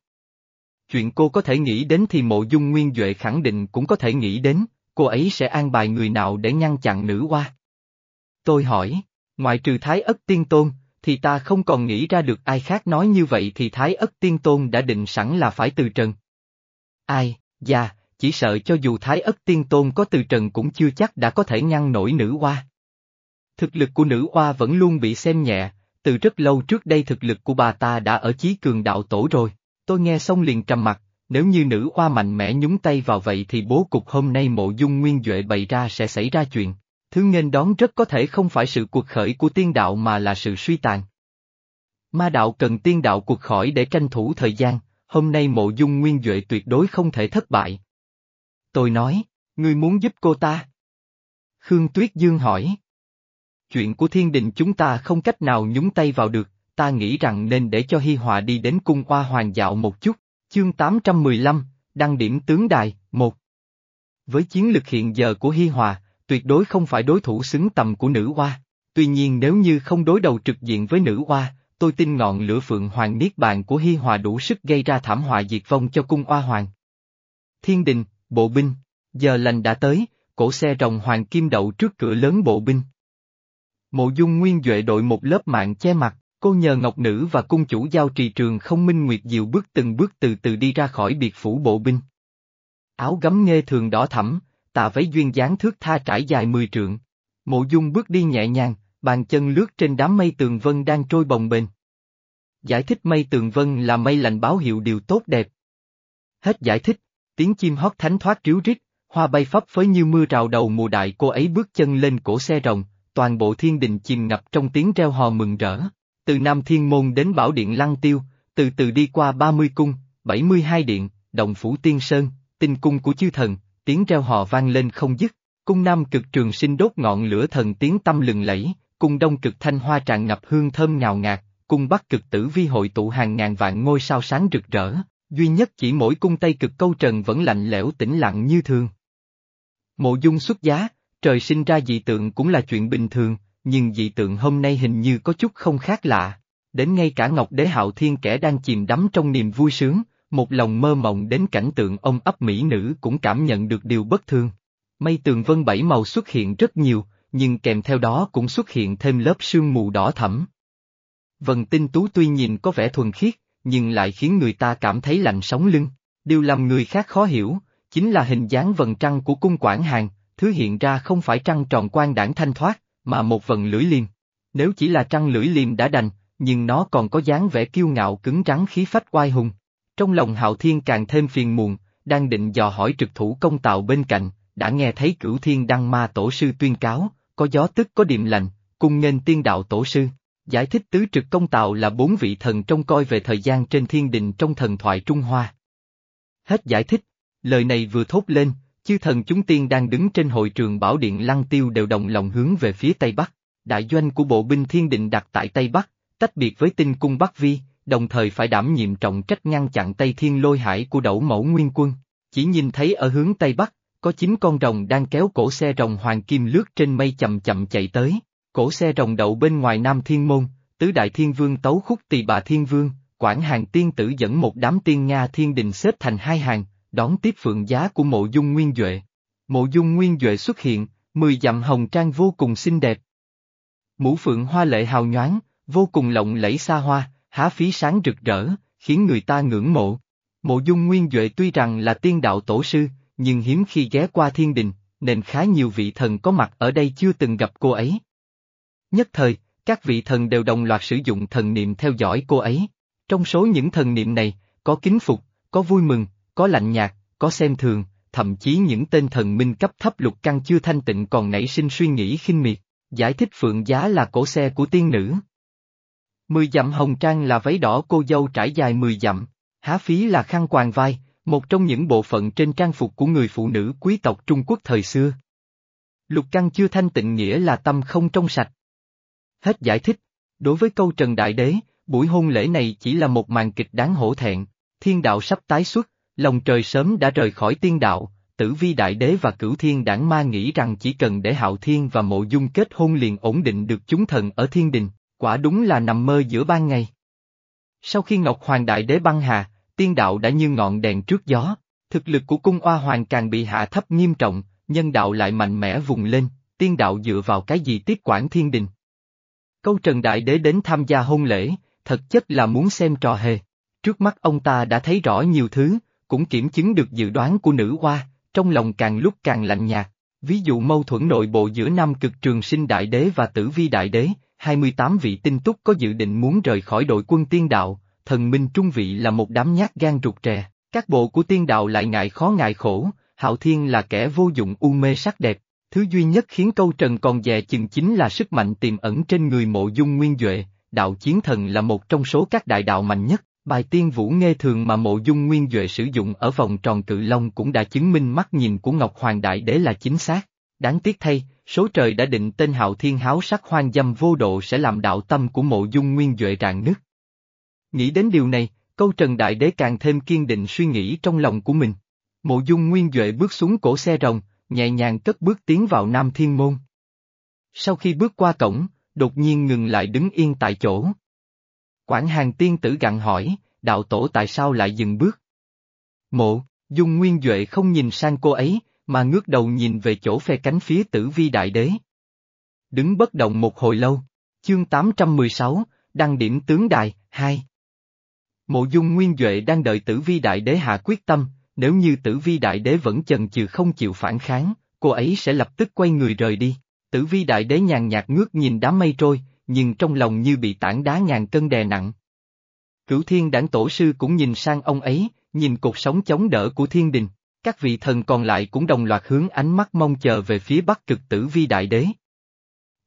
Chuyện cô có thể nghĩ đến thì mộ dung nguyên Duệ khẳng định cũng có thể nghĩ đến, cô ấy sẽ an bài người nào để ngăn chặn nữ hoa. Tôi hỏi, ngoại trừ Thái Ất Tiên Tôn, thì ta không còn nghĩ ra được ai khác nói như vậy thì Thái Ất Tiên Tôn đã định sẵn là phải từ trần. Ai, già, chỉ sợ cho dù Thái Ất Tiên Tôn có từ trần cũng chưa chắc đã có thể ngăn nổi nữ hoa. Thực lực của nữ hoa vẫn luôn bị xem nhẹ, từ rất lâu trước đây thực lực của bà ta đã ở chí cường đạo tổ rồi, tôi nghe xong liền trầm mặt, nếu như nữ hoa mạnh mẽ nhúng tay vào vậy thì bố cục hôm nay mộ dung nguyên Duệ bày ra sẽ xảy ra chuyện. Thứ nghênh đón rất có thể không phải sự cuộc khởi của tiên đạo mà là sự suy tàn. Ma đạo cần tiên đạo cuộc khỏi để tranh thủ thời gian, hôm nay mộ dung nguyên Duệ tuyệt đối không thể thất bại. Tôi nói, ngươi muốn giúp cô ta? Khương Tuyết Dương hỏi. Chuyện của thiên đình chúng ta không cách nào nhúng tay vào được, ta nghĩ rằng nên để cho Hi Hòa đi đến cung hoa hoàng dạo một chút, chương 815, đăng điểm tướng đài, một. Với chiến lực hiện giờ của Hi Hòa, tuyệt đối không phải đối thủ xứng tầm của nữ hoa. Tuy nhiên nếu như không đối đầu trực diện với nữ hoa, tôi tin ngọn lửa phượng hoàng niết bàn của Hi Hòa đủ sức gây ra thảm họa diệt vong cho cung oa hoàng. Thiên đình, bộ binh, giờ lành đã tới, cổ xe rồng hoàng kim đậu trước cửa lớn bộ binh. Mộ dung nguyên duệ đội một lớp mạng che mặt, cô nhờ ngọc nữ và cung chủ giao trì trường không minh nguyệt diệu bước từng bước từ từ đi ra khỏi biệt phủ bộ binh. Áo gấm nghe thường đỏ thẳm, tà váy duyên dáng thước tha trải dài mười trượng. Mộ dung bước đi nhẹ nhàng, bàn chân lướt trên đám mây tường vân đang trôi bồng bềnh. Giải thích mây tường vân là mây lành báo hiệu điều tốt đẹp. Hết giải thích, tiếng chim hót thánh thoát ríu rít, hoa bay phấp phới như mưa rào đầu mùa đại cô ấy bước chân lên cổ xe rồng, toàn bộ thiên đình chìm ngập trong tiếng reo hò mừng rỡ. Từ Nam Thiên Môn đến Bảo Điện Lăng Tiêu, từ từ đi qua 30 cung, 72 điện, đồng Phủ Tiên Sơn, tinh cung của chư thần, tiếng reo hò vang lên không dứt, cung nam cực trường sinh đốt ngọn lửa thần tiếng tâm lừng lẫy, cung đông cực thanh hoa tràn ngập hương thơm ngào ngạt, cung bắc cực tử vi hội tụ hàng ngàn vạn ngôi sao sáng rực rỡ, duy nhất chỉ mỗi cung tây cực câu trần vẫn lạnh lẽo tĩnh lặng như thường. Mộ dung xuất giá, trời sinh ra dị tượng cũng là chuyện bình thường, nhưng dị tượng hôm nay hình như có chút không khác lạ. Đến ngay cả Ngọc Đế Hạo Thiên kẻ đang chìm đắm trong niềm vui sướng, một lòng mơ mộng đến cảnh tượng ông ấp mỹ nữ cũng cảm nhận được điều bất thường. Mây tường vân bảy màu xuất hiện rất nhiều, nhưng kèm theo đó cũng xuất hiện thêm lớp sương mù đỏ thẫm. Vần tinh tú tuy nhìn có vẻ thuần khiết, nhưng lại khiến người ta cảm thấy lạnh sống lưng. Điều làm người khác khó hiểu, chính là hình dáng vần trăng của cung quản hàng, thứ hiện ra không phải trăng tròn quan đảng thanh thoát, mà một vần lưỡi liềm. Nếu chỉ là trăng lưỡi liềm đã đành, nhưng nó còn có dáng vẻ kiêu ngạo cứng rắn khí phách oai hùng. Trong lòng Hạo Thiên càng thêm phiền muộn, đang định dò hỏi trực thủ công tạo bên cạnh, đã nghe thấy cửu thiên đăng ma tổ sư tuyên cáo, có gió tức có điềm lành, cùng nghênh tiên đạo tổ sư. Giải thích tứ trực công tạo là bốn vị thần trông coi về thời gian trên thiên đình trong thần thoại Trung Hoa. Hết giải thích, lời này vừa thốt lên, chư thần chúng tiên đang đứng trên hội trường bảo điện lăng tiêu đều đồng lòng hướng về phía Tây Bắc. Đại doanh của bộ binh thiên định đặt tại Tây Bắc, tách biệt với tinh cung Bắc Vi, đồng thời phải đảm nhiệm trọng trách ngăn chặn Tây Thiên lôi hải của đẩu mẫu nguyên quân. Chỉ nhìn thấy ở hướng Tây Bắc, có chín con rồng đang kéo cổ xe rồng hoàng kim lướt trên mây chậm chậm chạy tới. Cổ xe rồng đậu bên ngoài Nam Thiên Môn, tứ đại thiên vương tấu khúc tỳ bà thiên vương, quản hàng tiên tử dẫn một đám tiên Nga thiên đình xếp thành hai hàng, đón tiếp phượng giá của mộ dung nguyên Duệ. Mộ dung nguyên Duệ xuất hiện, mười dặm hồng trang vô cùng xinh đẹp. Mũ phượng hoa lệ hào nhoáng, vô cùng lộng lẫy xa hoa, há phí sáng rực rỡ, khiến người ta ngưỡng mộ. Mộ dung nguyên Duệ tuy rằng là tiên đạo tổ sư, nhưng hiếm khi ghé qua thiên đình, nên khá nhiều vị thần có mặt ở đây chưa từng gặp cô ấy. Nhất thời, các vị thần đều đồng loạt sử dụng thần niệm theo dõi cô ấy. Trong số những thần niệm này, có kính phục, có vui mừng, có lạnh nhạt, có xem thường, thậm chí những tên thần minh cấp thấp lục căn chưa thanh tịnh còn nảy sinh suy nghĩ khinh miệt, giải thích phượng giá là cổ xe của tiên nữ. Mười dặm hồng trang là váy đỏ cô dâu trải dài mười dặm, há phí là khăn quàng vai, một trong những bộ phận trên trang phục của người phụ nữ quý tộc Trung Quốc thời xưa. Lục căn chưa thanh tịnh nghĩa là tâm không trong sạch. Hết giải thích, đối với câu Trần Đại Đế, buổi hôn lễ này chỉ là một màn kịch đáng hổ thẹn, thiên đạo sắp tái xuất, lòng trời sớm đã rời khỏi tiên đạo, tử vi đại đế và cửu thiên đảng ma nghĩ rằng chỉ cần để hạo thiên và mộ dung kết hôn liền ổn định được chúng thần ở thiên đình, quả đúng là nằm mơ giữa ban ngày. Sau khi Ngọc Hoàng Đại Đế băng hà, tiên đạo đã như ngọn đèn trước gió, thực lực của cung oa hoàng càng bị hạ thấp nghiêm trọng, nhân đạo lại mạnh mẽ vùng lên, tiên đạo dựa vào cái gì tiếp quản thiên đình. Câu Trần Đại Đế đến tham gia hôn lễ, thật chất là muốn xem trò hề. Trước mắt ông ta đã thấy rõ nhiều thứ, cũng kiểm chứng được dự đoán của nữ hoa, trong lòng càng lúc càng lạnh nhạt. Ví dụ mâu thuẫn nội bộ giữa Nam Cực Trường Sinh Đại Đế và Tử Vi Đại Đế, 28 vị tinh túc có dự định muốn rời khỏi đội quân tiên đạo, thần minh trung vị là một đám nhát gan rụt rè, các bộ của tiên đạo lại ngại khó ngại khổ, Hạo Thiên là kẻ vô dụng u mê sắc đẹp, thứ duy nhất khiến câu trần còn dè chừng chính là sức mạnh tiềm ẩn trên người mộ dung nguyên Duệ, đạo chiến thần là một trong số các đại đạo mạnh nhất, bài tiên vũ nghe thường mà mộ dung nguyên Duệ sử dụng ở vòng tròn cự long cũng đã chứng minh mắt nhìn của Ngọc Hoàng Đại Đế là chính xác. Đáng tiếc thay, số trời đã định tên hạo thiên háo sắc hoang dâm vô độ sẽ làm đạo tâm của mộ dung nguyên Duệ rạn nứt. Nghĩ đến điều này, câu Trần Đại Đế càng thêm kiên định suy nghĩ trong lòng của mình. Mộ dung nguyên Duệ bước xuống cổ xe rồng, nhẹ nhàng cất bước tiến vào Nam Thiên Môn. Sau khi bước qua cổng, đột nhiên ngừng lại đứng yên tại chỗ. Quảng hàng tiên tử gặn hỏi, đạo tổ tại sao lại dừng bước? Mộ, dung nguyên Duệ không nhìn sang cô ấy, mà ngước đầu nhìn về chỗ phe cánh phía tử vi đại đế. Đứng bất động một hồi lâu, chương 816, đăng điểm tướng đài, 2. Mộ dung nguyên Duệ đang đợi tử vi đại đế hạ quyết tâm, nếu như tử vi đại đế vẫn chần chừ không chịu phản kháng, cô ấy sẽ lập tức quay người rời đi. Tử vi đại đế nhàn nhạt ngước nhìn đám mây trôi, nhưng trong lòng như bị tảng đá ngàn cân đè nặng. Cửu thiên đảng tổ sư cũng nhìn sang ông ấy, nhìn cột sống chống đỡ của thiên đình. Các vị thần còn lại cũng đồng loạt hướng ánh mắt mong chờ về phía bắc cực tử vi đại đế.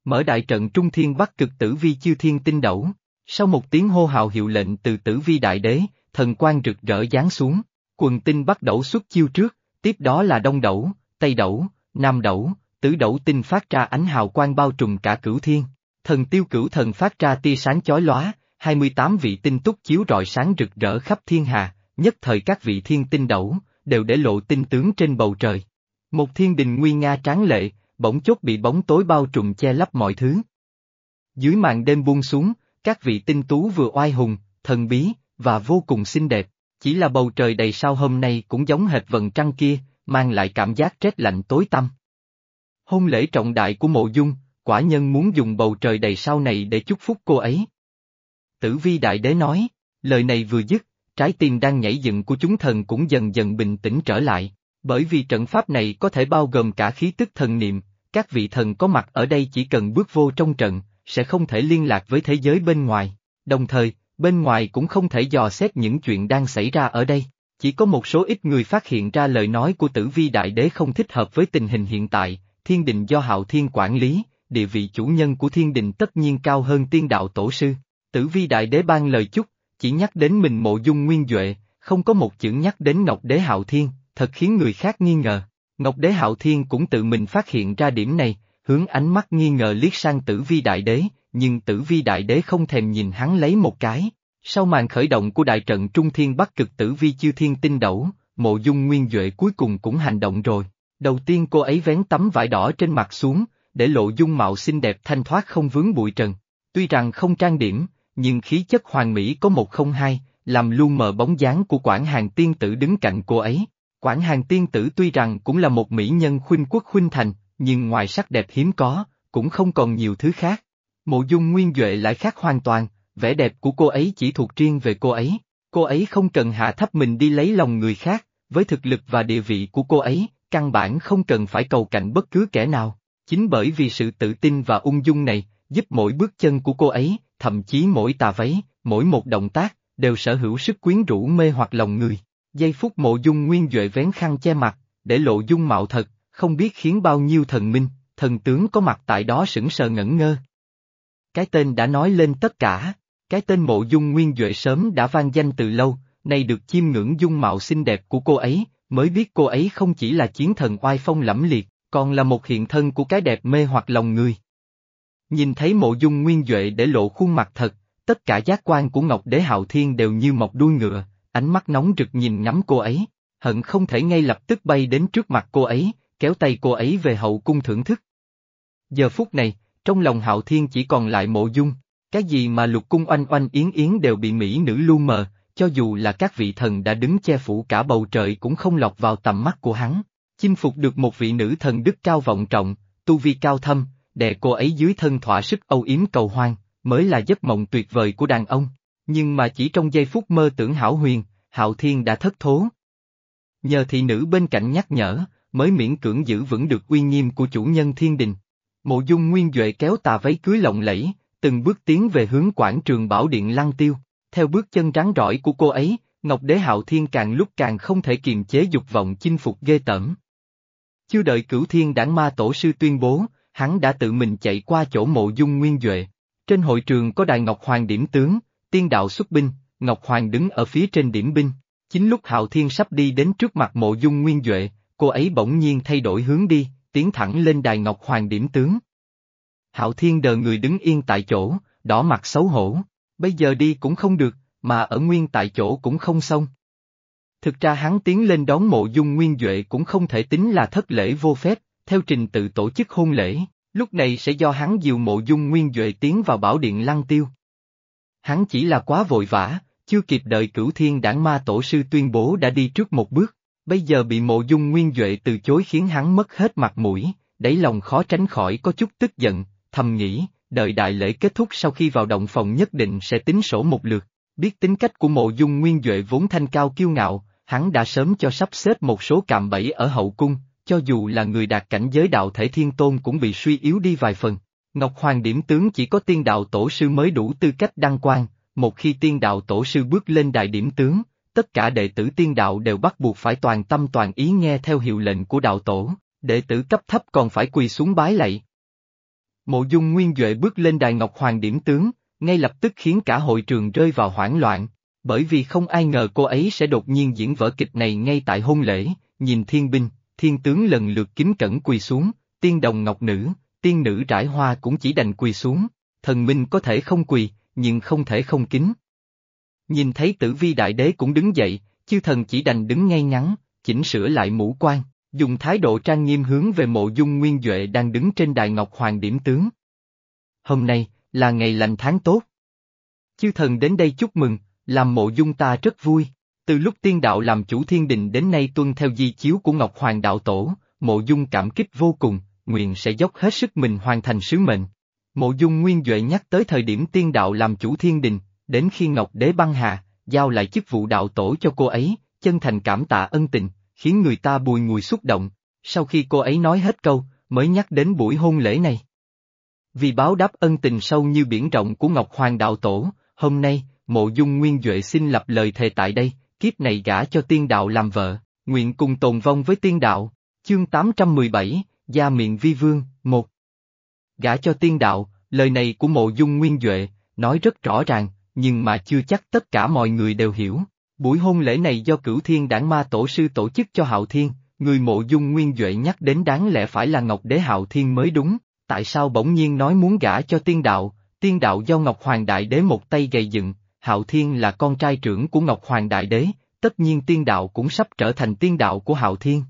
Mở đại trận trung thiên bắc cực tử vi chư thiên tinh đẩu. Sau một tiếng hô hào hiệu lệnh từ tử vi đại đế, thần quan rực rỡ giáng xuống, quần tinh bắt đẩu xuất chiêu trước, tiếp đó là đông đẩu, tây đẩu, nam đẩu, tứ đẩu tinh phát ra ánh hào quang bao trùm cả cửu thiên. Thần tiêu cửu thần phát ra tia sáng chói lóa, 28 vị tinh túc chiếu rọi sáng rực rỡ khắp thiên hà, nhất thời các vị thiên tinh đẩu, đều để lộ tinh tướng trên bầu trời. Một thiên đình nguy nga tráng lệ, bỗng chốt bị bóng tối bao trùm che lấp mọi thứ. Dưới màn đêm buông xuống, các vị tinh tú vừa oai hùng, thần bí, và vô cùng xinh đẹp, chỉ là bầu trời đầy sao hôm nay cũng giống hệt vầng trăng kia, mang lại cảm giác rét lạnh tối tăm. Hôn lễ trọng đại của mộ dung, quả nhân muốn dùng bầu trời đầy sao này để chúc phúc cô ấy. Tử vi đại đế nói, lời này vừa dứt, trái tim đang nhảy dựng của chúng thần cũng dần dần bình tĩnh trở lại, bởi vì trận pháp này có thể bao gồm cả khí tức thần niệm, các vị thần có mặt ở đây chỉ cần bước vô trong trận, sẽ không thể liên lạc với thế giới bên ngoài, đồng thời, bên ngoài cũng không thể dò xét những chuyện đang xảy ra ở đây. Chỉ có một số ít người phát hiện ra lời nói của tử vi đại đế không thích hợp với tình hình hiện tại, thiên đình do hạo thiên quản lý, địa vị chủ nhân của thiên đình tất nhiên cao hơn tiên đạo tổ sư. Tử vi đại đế ban lời chúc, chỉ nhắc đến mình mộ dung nguyên Duệ, không có một chữ nhắc đến Ngọc Đế Hạo Thiên, thật khiến người khác nghi ngờ. Ngọc Đế Hạo Thiên cũng tự mình phát hiện ra điểm này, hướng ánh mắt nghi ngờ liếc sang tử vi đại đế, nhưng tử vi đại đế không thèm nhìn hắn lấy một cái. Sau màn khởi động của đại trận Trung Thiên Bắc cực tử vi chư thiên tinh đẩu, mộ dung nguyên Duệ cuối cùng cũng hành động rồi. Đầu tiên cô ấy vén tấm vải đỏ trên mặt xuống, để lộ dung mạo xinh đẹp thanh thoát không vướng bụi trần. Tuy rằng không trang điểm, nhưng khí chất hoàng mỹ có một không hai, làm lu mờ bóng dáng của quản hàng tiên tử đứng cạnh cô ấy. Quản hàng tiên tử tuy rằng cũng là một mỹ nhân khuynh quốc khuynh thành, nhưng ngoài sắc đẹp hiếm có, cũng không còn nhiều thứ khác. Mộ dung nguyên Duệ lại khác hoàn toàn, vẻ đẹp của cô ấy chỉ thuộc riêng về cô ấy. Cô ấy không cần hạ thấp mình đi lấy lòng người khác, với thực lực và địa vị của cô ấy, căn bản không cần phải cầu cạnh bất cứ kẻ nào. Chính bởi vì sự tự tin và ung dung này, giúp mỗi bước chân của cô ấy, thậm chí mỗi tà váy, mỗi một động tác, đều sở hữu sức quyến rũ mê hoặc lòng người. Giây phút mộ dung nguyên Duệ vén khăn che mặt, để lộ dung mạo thật, không biết khiến bao nhiêu thần minh, thần tướng có mặt tại đó sững sờ ngẩn ngơ. Cái tên đã nói lên tất cả, cái tên mộ dung nguyên Duệ sớm đã vang danh từ lâu, nay được chiêm ngưỡng dung mạo xinh đẹp của cô ấy, mới biết cô ấy không chỉ là chiến thần oai phong lẫm liệt, còn là một hiện thân của cái đẹp mê hoặc lòng người. Nhìn thấy mộ dung nguyên Duệ để lộ khuôn mặt thật, tất cả giác quan của Ngọc Đế Hạo Thiên đều như mọc đuôi ngựa, ánh mắt nóng rực nhìn ngắm cô ấy, hận không thể ngay lập tức bay đến trước mặt cô ấy, kéo tay cô ấy về hậu cung thưởng thức. Giờ phút này, trong lòng Hạo Thiên chỉ còn lại mộ dung, cái gì mà lục cung oanh oanh yến yến đều bị mỹ nữ lu mờ, cho dù là các vị thần đã đứng che phủ cả bầu trời cũng không lọt vào tầm mắt của hắn. Chinh phục được một vị nữ thần đức cao vọng trọng, tu vi cao thâm, đè cô ấy dưới thân thỏa sức âu yếm cầu hoang, mới là giấc mộng tuyệt vời của đàn ông. Nhưng mà chỉ trong giây phút mơ tưởng hảo huyền, Hạo Thiên đã thất thố. Nhờ thị nữ bên cạnh nhắc nhở, mới miễn cưỡng giữ vững được uy nghiêm của chủ nhân thiên đình. Mộ dung nguyên Duệ kéo tà váy cưới lộng lẫy, từng bước tiến về hướng quảng trường bảo điện lăng tiêu. Theo bước chân rắn rỏi của cô ấy, Ngọc Đế Hạo Thiên càng lúc càng không thể kiềm chế dục vọng chinh phục ghê tởm. Chưa đợi cửu thiên đảng ma tổ sư tuyên bố, hắn đã tự mình chạy qua chỗ mộ dung nguyên Duệ. Trên hội trường có đài Ngọc Hoàng điểm tướng, tiên đạo xuất binh, Ngọc Hoàng đứng ở phía trên điểm binh. Chính lúc Hạo Thiên sắp đi đến trước mặt mộ dung nguyên Duệ, cô ấy bỗng nhiên thay đổi hướng đi, tiến thẳng lên đài Ngọc Hoàng điểm tướng. Hạo Thiên đờ người đứng yên tại chỗ, đỏ mặt xấu hổ, bây giờ đi cũng không được, mà ở nguyên tại chỗ cũng không xong. Thực ra hắn tiến lên đón mộ dung nguyên Duệ cũng không thể tính là thất lễ vô phép, theo trình tự tổ chức hôn lễ, lúc này sẽ do hắn dìu mộ dung nguyên Duệ tiến vào bảo điện lăng tiêu. Hắn chỉ là quá vội vã, chưa kịp đợi cửu thiên đảng ma tổ sư tuyên bố đã đi trước một bước, bây giờ bị mộ dung nguyên Duệ từ chối khiến hắn mất hết mặt mũi, đáy lòng khó tránh khỏi có chút tức giận, thầm nghĩ, đợi đại lễ kết thúc sau khi vào động phòng nhất định sẽ tính sổ một lượt. Biết tính cách của mộ dung nguyên Duệ vốn thanh cao kiêu ngạo, hắn đã sớm cho sắp xếp một số cạm bẫy ở hậu cung, cho dù là người đạt cảnh giới đạo thể thiên tôn cũng bị suy yếu đi vài phần. Ngọc Hoàng điểm tướng chỉ có tiên đạo tổ sư mới đủ tư cách đăng quan, một khi tiên đạo tổ sư bước lên đại điểm tướng, tất cả đệ tử tiên đạo đều bắt buộc phải toàn tâm toàn ý nghe theo hiệu lệnh của đạo tổ, đệ tử cấp thấp còn phải quỳ xuống bái lạy. Mộ dung nguyên Duệ bước lên đài Ngọc Hoàng điểm tướng, ngay lập tức khiến cả hội trường rơi vào hoảng loạn, bởi vì không ai ngờ cô ấy sẽ đột nhiên diễn vở kịch này ngay tại hôn lễ, nhìn thiên binh, thiên tướng lần lượt kính cẩn quỳ xuống, tiên đồng ngọc nữ, tiên nữ trải hoa cũng chỉ đành quỳ xuống, thần minh có thể không quỳ, nhưng không thể không kính. Nhìn thấy tử vi đại đế cũng đứng dậy, chư thần chỉ đành đứng ngay ngắn, chỉnh sửa lại mũ quan, dùng thái độ trang nghiêm hướng về mộ dung nguyên Duệ đang đứng trên đài ngọc hoàng điểm tướng. Hôm nay, là ngày lành tháng tốt. Chư thần đến đây chúc mừng, làm mộ dung ta rất vui. Từ lúc tiên đạo làm chủ thiên đình đến nay tuân theo di chiếu của Ngọc Hoàng đạo tổ, mộ dung cảm kích vô cùng, nguyện sẽ dốc hết sức mình hoàn thành sứ mệnh. Mộ dung nguyên Duệ nhắc tới thời điểm tiên đạo làm chủ thiên đình, đến khi Ngọc Đế băng hà, giao lại chức vụ đạo tổ cho cô ấy, chân thành cảm tạ ân tình, khiến người ta bùi ngùi xúc động. Sau khi cô ấy nói hết câu, mới nhắc đến buổi hôn lễ này. Vì báo đáp ân tình sâu như biển rộng của Ngọc Hoàng Đạo Tổ, hôm nay, mộ dung nguyên Duệ xin lập lời thề tại đây, kiếp này gả cho tiên đạo làm vợ, nguyện cùng tồn vong với tiên đạo, chương 817, Gia miệng vi vương, một. Gả cho tiên đạo, lời này của mộ dung nguyên Duệ, nói rất rõ ràng, nhưng mà chưa chắc tất cả mọi người đều hiểu. Buổi hôn lễ này do cửu thiên đảng ma tổ sư tổ chức cho Hạo Thiên, người mộ dung nguyên Duệ nhắc đến đáng lẽ phải là Ngọc Đế Hạo Thiên mới đúng, tại sao bỗng nhiên nói muốn gả cho tiên đạo, tiên đạo do Ngọc Hoàng Đại Đế một tay gầy dựng, Hạo Thiên là con trai trưởng của Ngọc Hoàng Đại Đế, tất nhiên tiên đạo cũng sắp trở thành tiên đạo của Hạo Thiên.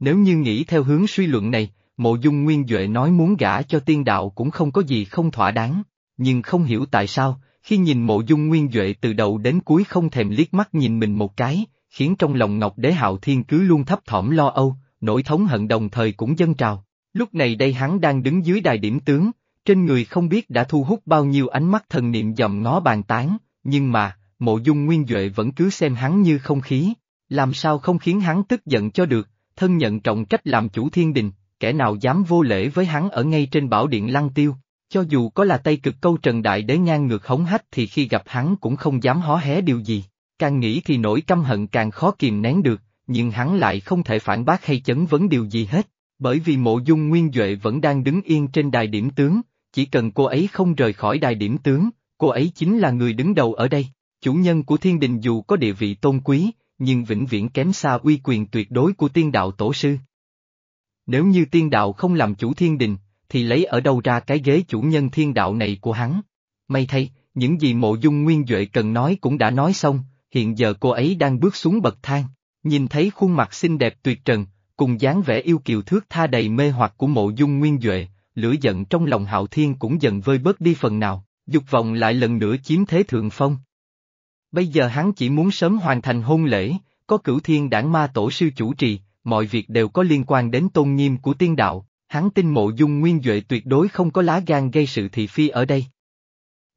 Nếu như nghĩ theo hướng suy luận này, mộ dung nguyên Duệ nói muốn gả cho tiên đạo cũng không có gì không thỏa đáng, nhưng không hiểu tại sao, khi nhìn mộ dung nguyên Duệ từ đầu đến cuối không thèm liếc mắt nhìn mình một cái, khiến trong lòng Ngọc Đế Hạo Thiên cứ luôn thấp thỏm lo âu, nỗi thống hận đồng thời cũng dâng trào. Lúc này đây hắn đang đứng dưới đài điểm tướng, trên người không biết đã thu hút bao nhiêu ánh mắt thần niệm dòm ngó bàn tán, nhưng mà, mộ dung nguyên Duệ vẫn cứ xem hắn như không khí, làm sao không khiến hắn tức giận cho được, thân nhận trọng trách làm chủ thiên đình, kẻ nào dám vô lễ với hắn ở ngay trên bảo điện lăng tiêu, cho dù có là tay cực câu trần đại đế ngang ngược hống hách thì khi gặp hắn cũng không dám hó hé điều gì, càng nghĩ thì nỗi căm hận càng khó kìm nén được, nhưng hắn lại không thể phản bác hay chấn vấn điều gì hết, bởi vì mộ dung nguyên Duệ vẫn đang đứng yên trên đài điểm tướng, chỉ cần cô ấy không rời khỏi đài điểm tướng, cô ấy chính là người đứng đầu ở đây, chủ nhân của thiên đình dù có địa vị tôn quý, nhưng vĩnh viễn kém xa uy quyền tuyệt đối của tiên đạo tổ sư. Nếu như tiên đạo không làm chủ thiên đình, thì lấy ở đâu ra cái ghế chủ nhân thiên đạo này của hắn? May thay, những gì mộ dung nguyên Duệ cần nói cũng đã nói xong, hiện giờ cô ấy đang bước xuống bậc thang, nhìn thấy khuôn mặt xinh đẹp tuyệt trần, cùng dáng vẻ yêu kiều thước tha đầy mê hoặc của mộ dung nguyên Duệ, lửa giận trong lòng hạo thiên cũng dần vơi bớt đi phần nào, dục vọng lại lần nữa chiếm thế thượng phong. Bây giờ hắn chỉ muốn sớm hoàn thành hôn lễ, có cửu thiên đảng ma tổ sư chủ trì, mọi việc đều có liên quan đến tôn nghiêm của tiên đạo, hắn tin mộ dung nguyên Duệ tuyệt đối không có lá gan gây sự thị phi ở đây.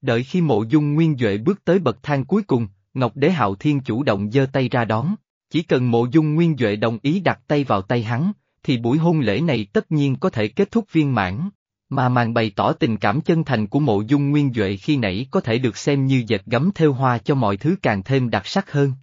Đợi khi mộ dung nguyên Duệ bước tới bậc thang cuối cùng, Ngọc Đế Hạo Thiên chủ động giơ tay ra đón, chỉ cần mộ dung nguyên Duệ đồng ý đặt tay vào tay hắn, thì buổi hôn lễ này tất nhiên có thể kết thúc viên mãn. Mà màn bày tỏ tình cảm chân thành của mộ dung nguyên Duệ khi nãy có thể được xem như dệt gấm theo hoa cho mọi thứ càng thêm đặc sắc hơn.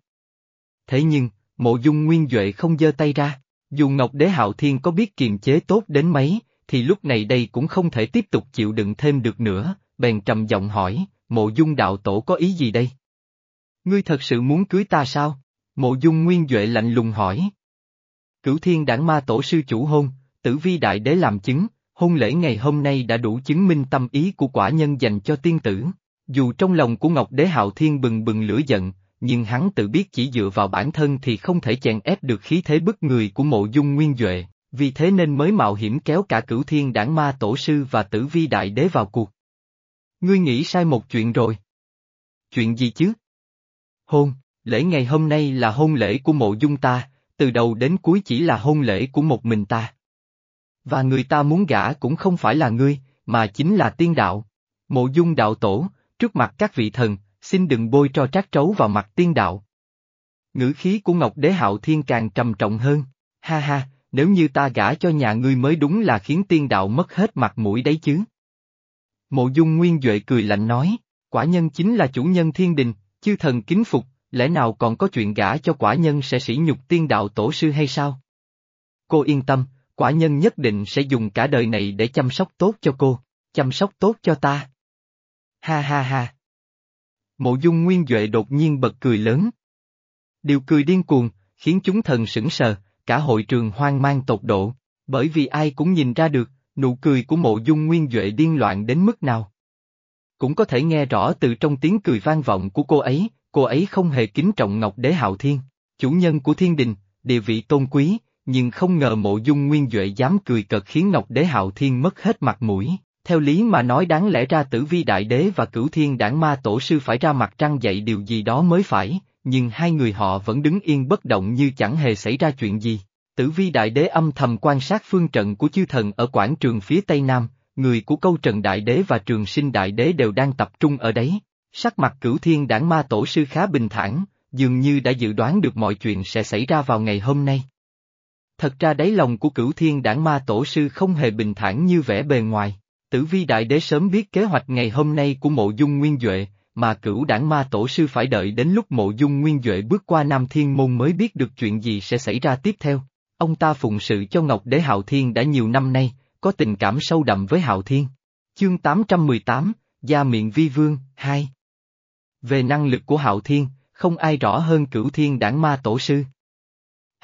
Thế nhưng, mộ dung nguyên Duệ không giơ tay ra, dù Ngọc Đế Hạo Thiên có biết kiềm chế tốt đến mấy, thì lúc này đây cũng không thể tiếp tục chịu đựng thêm được nữa, bèn trầm giọng hỏi, mộ dung đạo tổ có ý gì đây? Ngươi thật sự muốn cưới ta sao? Mộ dung nguyên Duệ lạnh lùng hỏi. Cửu thiên đảng ma tổ sư chủ hôn, tử vi đại đế làm chứng, hôn lễ ngày hôm nay đã đủ chứng minh tâm ý của quả nhân dành cho tiên tử. Dù trong lòng của Ngọc Đế Hạo Thiên bừng bừng lửa giận, nhưng hắn tự biết chỉ dựa vào bản thân thì không thể chèn ép được khí thế bức người của mộ dung nguyên Duệ, vì thế nên mới mạo hiểm kéo cả cửu thiên đảng ma tổ sư và tử vi đại đế vào cuộc. Ngươi nghĩ sai một chuyện rồi. Chuyện gì chứ? Hôn, lễ ngày hôm nay là hôn lễ của mộ dung ta, từ đầu đến cuối chỉ là hôn lễ của một mình ta. Và người ta muốn gả cũng không phải là ngươi, mà chính là tiên đạo. Mộ dung đạo tổ, trước mặt các vị thần, xin đừng bôi cho trát trấu vào mặt tiên đạo. Ngữ khí của Ngọc Đế Hạo Thiên càng trầm trọng hơn, ha ha, nếu như ta gả cho nhà ngươi mới đúng là khiến tiên đạo mất hết mặt mũi đấy chứ. Mộ dung nguyên Duệ cười lạnh nói, quả nhân chính là chủ nhân thiên đình, chư thần kính phục, lẽ nào còn có chuyện gả cho quả nhân sẽ sỉ nhục tiên đạo tổ sư hay sao? Cô yên tâm, quả nhân nhất định sẽ dùng cả đời này để chăm sóc tốt cho cô, chăm sóc tốt cho ta. Ha ha ha. Mộ dung nguyên Duệ đột nhiên bật cười lớn. Điều cười điên cuồng, khiến chúng thần sững sờ, cả hội trường hoang mang tột độ, bởi vì ai cũng nhìn ra được, nụ cười của mộ dung nguyên Duệ điên loạn đến mức nào. Cũng có thể nghe rõ từ trong tiếng cười vang vọng của cô ấy, cô ấy không hề kính trọng Ngọc Đế Hạo Thiên, chủ nhân của thiên đình, địa vị tôn quý, nhưng không ngờ mộ dung nguyên Duệ dám cười cợt khiến Ngọc Đế Hạo Thiên mất hết mặt mũi. Theo lý mà nói đáng lẽ ra tử vi đại đế và cửu thiên đảng ma tổ sư phải ra mặt trăng dạy điều gì đó mới phải, nhưng hai người họ vẫn đứng yên bất động như chẳng hề xảy ra chuyện gì. Tử vi đại đế âm thầm quan sát phương trận của chư thần ở quảng trường phía tây nam, người của câu trần đại đế và trường sinh đại đế đều đang tập trung ở đấy. Sắc mặt cửu thiên đảng ma tổ sư khá bình thản, dường như đã dự đoán được mọi chuyện sẽ xảy ra vào ngày hôm nay. Thật ra đáy lòng của cửu thiên đảng ma tổ sư không hề bình thản như vẻ bề ngoài. Tử vi đại đế sớm biết kế hoạch ngày hôm nay của mộ dung nguyên Duệ, mà cửu đảng ma tổ sư phải đợi đến lúc mộ dung nguyên Duệ bước qua Nam Thiên Môn mới biết được chuyện gì sẽ xảy ra tiếp theo. Ông ta phụng sự cho Ngọc Đế Hạo Thiên đã nhiều năm nay, có tình cảm sâu đậm với Hạo Thiên. Chương 818, Gia miệng vi vương, 2 Về năng lực của Hạo Thiên, không ai rõ hơn cửu thiên đảng ma tổ sư.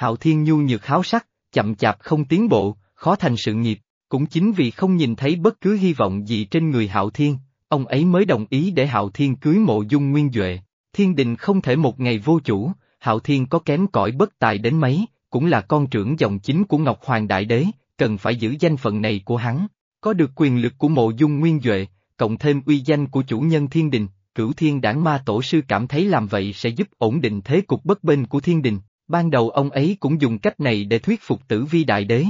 Hạo Thiên nhu nhược háo sắc, chậm chạp không tiến bộ, khó thành sự nghiệp, cũng chính vì không nhìn thấy bất cứ hy vọng gì trên người Hạo Thiên, ông ấy mới đồng ý để Hạo Thiên cưới mộ dung nguyên Duệ. Thiên đình không thể một ngày vô chủ, Hạo Thiên có kém cỏi bất tài đến mấy, cũng là con trưởng dòng chính của Ngọc Hoàng Đại Đế, cần phải giữ danh phận này của hắn. Có được quyền lực của mộ dung nguyên Duệ, cộng thêm uy danh của chủ nhân thiên đình, cửu thiên đảng ma tổ sư cảm thấy làm vậy sẽ giúp ổn định thế cục bất bên của thiên đình. Ban đầu ông ấy cũng dùng cách này để thuyết phục tử vi đại đế.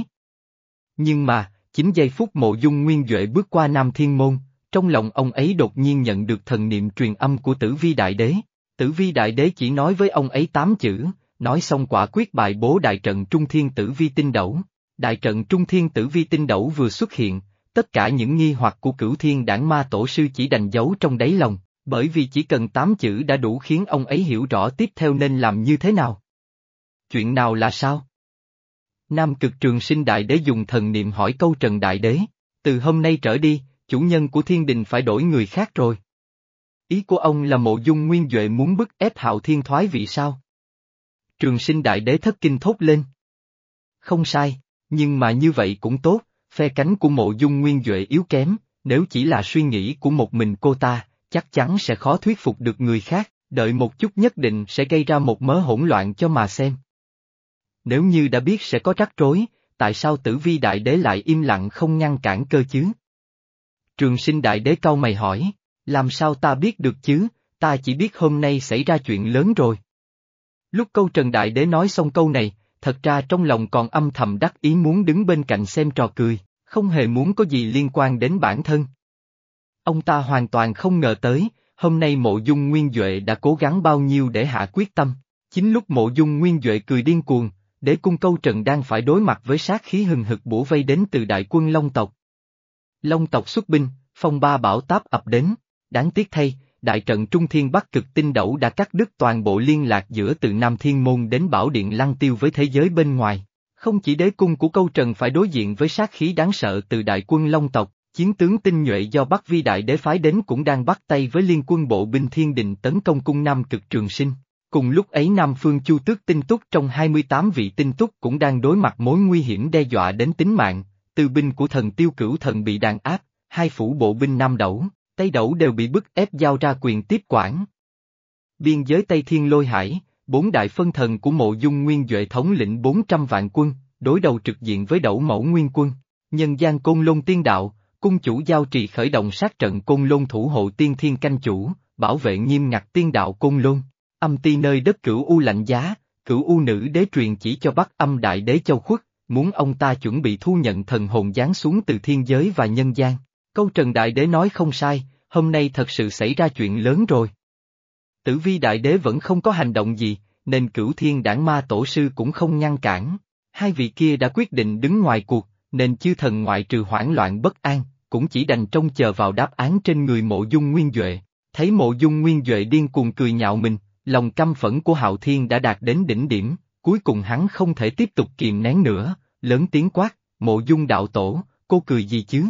Nhưng mà, chính giây phút mộ dung nguyên Duệ bước qua Nam Thiên Môn, trong lòng ông ấy đột nhiên nhận được thần niệm truyền âm của tử vi đại đế. Tử vi đại đế chỉ nói với ông ấy tám chữ, nói xong quả quyết bài bố đại trận trung thiên tử vi tinh đẩu. Đại trận trung thiên tử vi tinh đẩu vừa xuất hiện, tất cả những nghi hoặc của cửu thiên đảng ma tổ sư chỉ đành giấu trong đáy lòng, bởi vì chỉ cần tám chữ đã đủ khiến ông ấy hiểu rõ tiếp theo nên làm như thế nào. Chuyện nào là sao? Nam cực trường sinh đại đế dùng thần niệm hỏi câu trần đại đế, từ hôm nay trở đi, chủ nhân của thiên đình phải đổi người khác rồi. Ý của ông là mộ dung nguyên Duệ muốn bức ép hạo thiên thoái vị sao? Trường sinh đại đế thất kinh thốt lên. Không sai, nhưng mà như vậy cũng tốt, phe cánh của mộ dung nguyên Duệ yếu kém, nếu chỉ là suy nghĩ của một mình cô ta, chắc chắn sẽ khó thuyết phục được người khác, đợi một chút nhất định sẽ gây ra một mớ hỗn loạn cho mà xem. Nếu như đã biết sẽ có rắc rối, tại sao tử vi đại đế lại im lặng không ngăn cản cơ chứ? Trường sinh đại đế cau mày hỏi, làm sao ta biết được chứ, ta chỉ biết hôm nay xảy ra chuyện lớn rồi. Lúc câu trần đại đế nói xong câu này, thật ra trong lòng còn âm thầm đắc ý muốn đứng bên cạnh xem trò cười, không hề muốn có gì liên quan đến bản thân. Ông ta hoàn toàn không ngờ tới, hôm nay mộ dung nguyên Duệ đã cố gắng bao nhiêu để hạ quyết tâm. Chính lúc mộ dung nguyên Duệ cười điên cuồng, để cung câu trần đang phải đối mặt với sát khí hừng hực bủa vây đến từ đại quân Long tộc. Long tộc xuất binh, phong ba bảo táp ập đến, đáng tiếc thay, đại trận Trung Thiên Bắc cực tinh đẩu đã cắt đứt toàn bộ liên lạc giữa từ Nam Thiên Môn đến Bảo Điện Lăng Tiêu với thế giới bên ngoài. Không chỉ đế cung của câu trần phải đối diện với sát khí đáng sợ từ đại quân Long tộc, chiến tướng tinh nhuệ do Bắc Vi Đại Đế phái đến cũng đang bắt tay với liên quân bộ binh thiên đình tấn công cung Nam cực trường sinh. Cùng lúc ấy Nam Phương Chu Tước tinh túc trong 28 vị tinh túc cũng đang đối mặt mối nguy hiểm đe dọa đến tính mạng, từ binh của thần tiêu cửu thần bị đàn áp, hai phủ bộ binh Nam Đẩu, Tây Đẩu đều bị bức ép giao ra quyền tiếp quản. Biên giới Tây Thiên Lôi Hải, bốn đại phân thần của mộ dung nguyên Duệ thống lĩnh 400 vạn quân, đối đầu trực diện với Đẩu Mẫu Nguyên quân, nhân gian Côn Lôn Tiên Đạo, cung chủ giao trì khởi động sát trận Côn Lôn thủ hộ tiên thiên canh chủ, bảo vệ nghiêm ngặt tiên đạo Côn Lôn. Âm ti nơi đất cửu U lạnh giá, cửu U nữ đế truyền chỉ cho Bắc âm đại đế châu khuất, muốn ông ta chuẩn bị thu nhận thần hồn giáng xuống từ thiên giới và nhân gian. Câu Trần Đại Đế nói không sai, hôm nay thật sự xảy ra chuyện lớn rồi. Tử vi Đại Đế vẫn không có hành động gì, nên cửu thiên đảng ma tổ sư cũng không ngăn cản. Hai vị kia đã quyết định đứng ngoài cuộc, nên chư thần ngoại trừ hoảng loạn bất an, cũng chỉ đành trông chờ vào đáp án trên người mộ dung nguyên Duệ. Thấy mộ dung nguyên Duệ điên cuồng cười nhạo mình, lòng căm phẫn của hạo thiên đã đạt đến đỉnh điểm, cuối cùng hắn không thể tiếp tục kiềm nén nữa, lớn tiếng quát, mộ dung đạo tổ, cô cười gì chứ?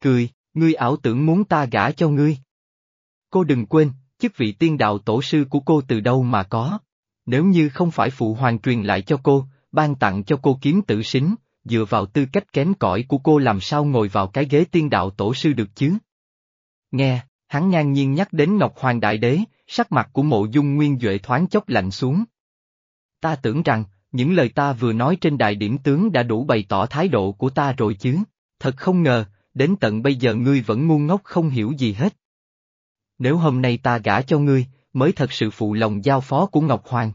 Cười, ngươi ảo tưởng muốn ta gả cho ngươi. Cô đừng quên, chức vị tiên đạo tổ sư của cô từ đâu mà có. Nếu như không phải phụ hoàng truyền lại cho cô, ban tặng cho cô kiếm tử xính, dựa vào tư cách kém cỏi của cô làm sao ngồi vào cái ghế tiên đạo tổ sư được chứ? Nghe, hắn ngang nhiên nhắc đến Ngọc Hoàng Đại Đế, sắc mặt của mộ dung nguyên Duệ thoáng chốc lạnh xuống. Ta tưởng rằng, những lời ta vừa nói trên đại điểm tướng đã đủ bày tỏ thái độ của ta rồi chứ, thật không ngờ, đến tận bây giờ ngươi vẫn ngu ngốc không hiểu gì hết. Nếu hôm nay ta gả cho ngươi, mới thật sự phụ lòng giao phó của Ngọc Hoàng.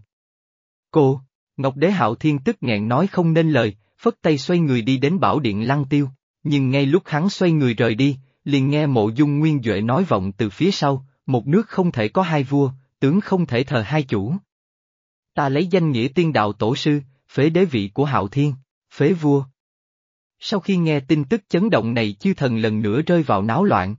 Cô, Ngọc Đế Hạo Thiên tức nghẹn nói không nên lời, phất tay xoay người đi đến bảo điện lăng tiêu, nhưng ngay lúc hắn xoay người rời đi, liền nghe mộ dung nguyên Duệ nói vọng từ phía sau, một nước không thể có hai vua, tướng không thể thờ hai chủ. Ta lấy danh nghĩa tiên đạo tổ sư, phế đế vị của Hạo Thiên, phế vua. Sau khi nghe tin tức chấn động này chư thần lần nữa rơi vào náo loạn.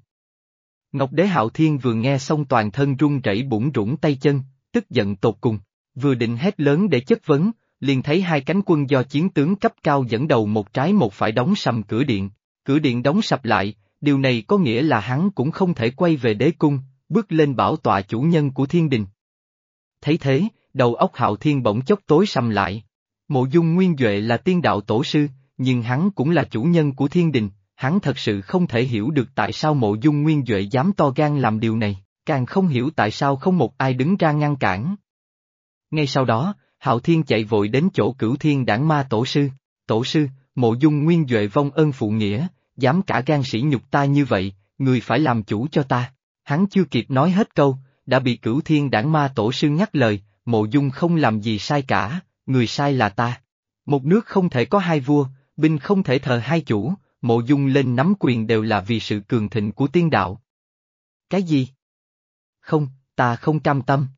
Ngọc Đế Hạo Thiên vừa nghe xong toàn thân run rẩy bủng rủng tay chân, tức giận tột cùng, vừa định hét lớn để chất vấn, liền thấy hai cánh quân do chiến tướng cấp cao dẫn đầu một trái một phải đóng sầm cửa điện, cửa điện đóng sập lại, điều này có nghĩa là hắn cũng không thể quay về đế cung, bước lên bảo tọa chủ nhân của thiên đình. Thấy thế, đầu óc hạo thiên bỗng chốc tối sầm lại. Mộ dung nguyên Duệ là tiên đạo tổ sư, nhưng hắn cũng là chủ nhân của thiên đình, hắn thật sự không thể hiểu được tại sao mộ dung nguyên Duệ dám to gan làm điều này, càng không hiểu tại sao không một ai đứng ra ngăn cản. Ngay sau đó, Hạo Thiên chạy vội đến chỗ cửu thiên đảng ma tổ sư, tổ sư, mộ dung nguyên Duệ vong ơn phụ nghĩa, dám cả gan sĩ nhục ta như vậy, người phải làm chủ cho ta. Hắn chưa kịp nói hết câu, đã bị cửu thiên đảng ma tổ sư nhắc lời, mộ dung không làm gì sai cả, người sai là ta. Một nước không thể có hai vua, binh không thể thờ hai chủ, mộ dung lên nắm quyền đều là vì sự cường thịnh của tiên đạo. Cái gì? Không, ta không cam tâm.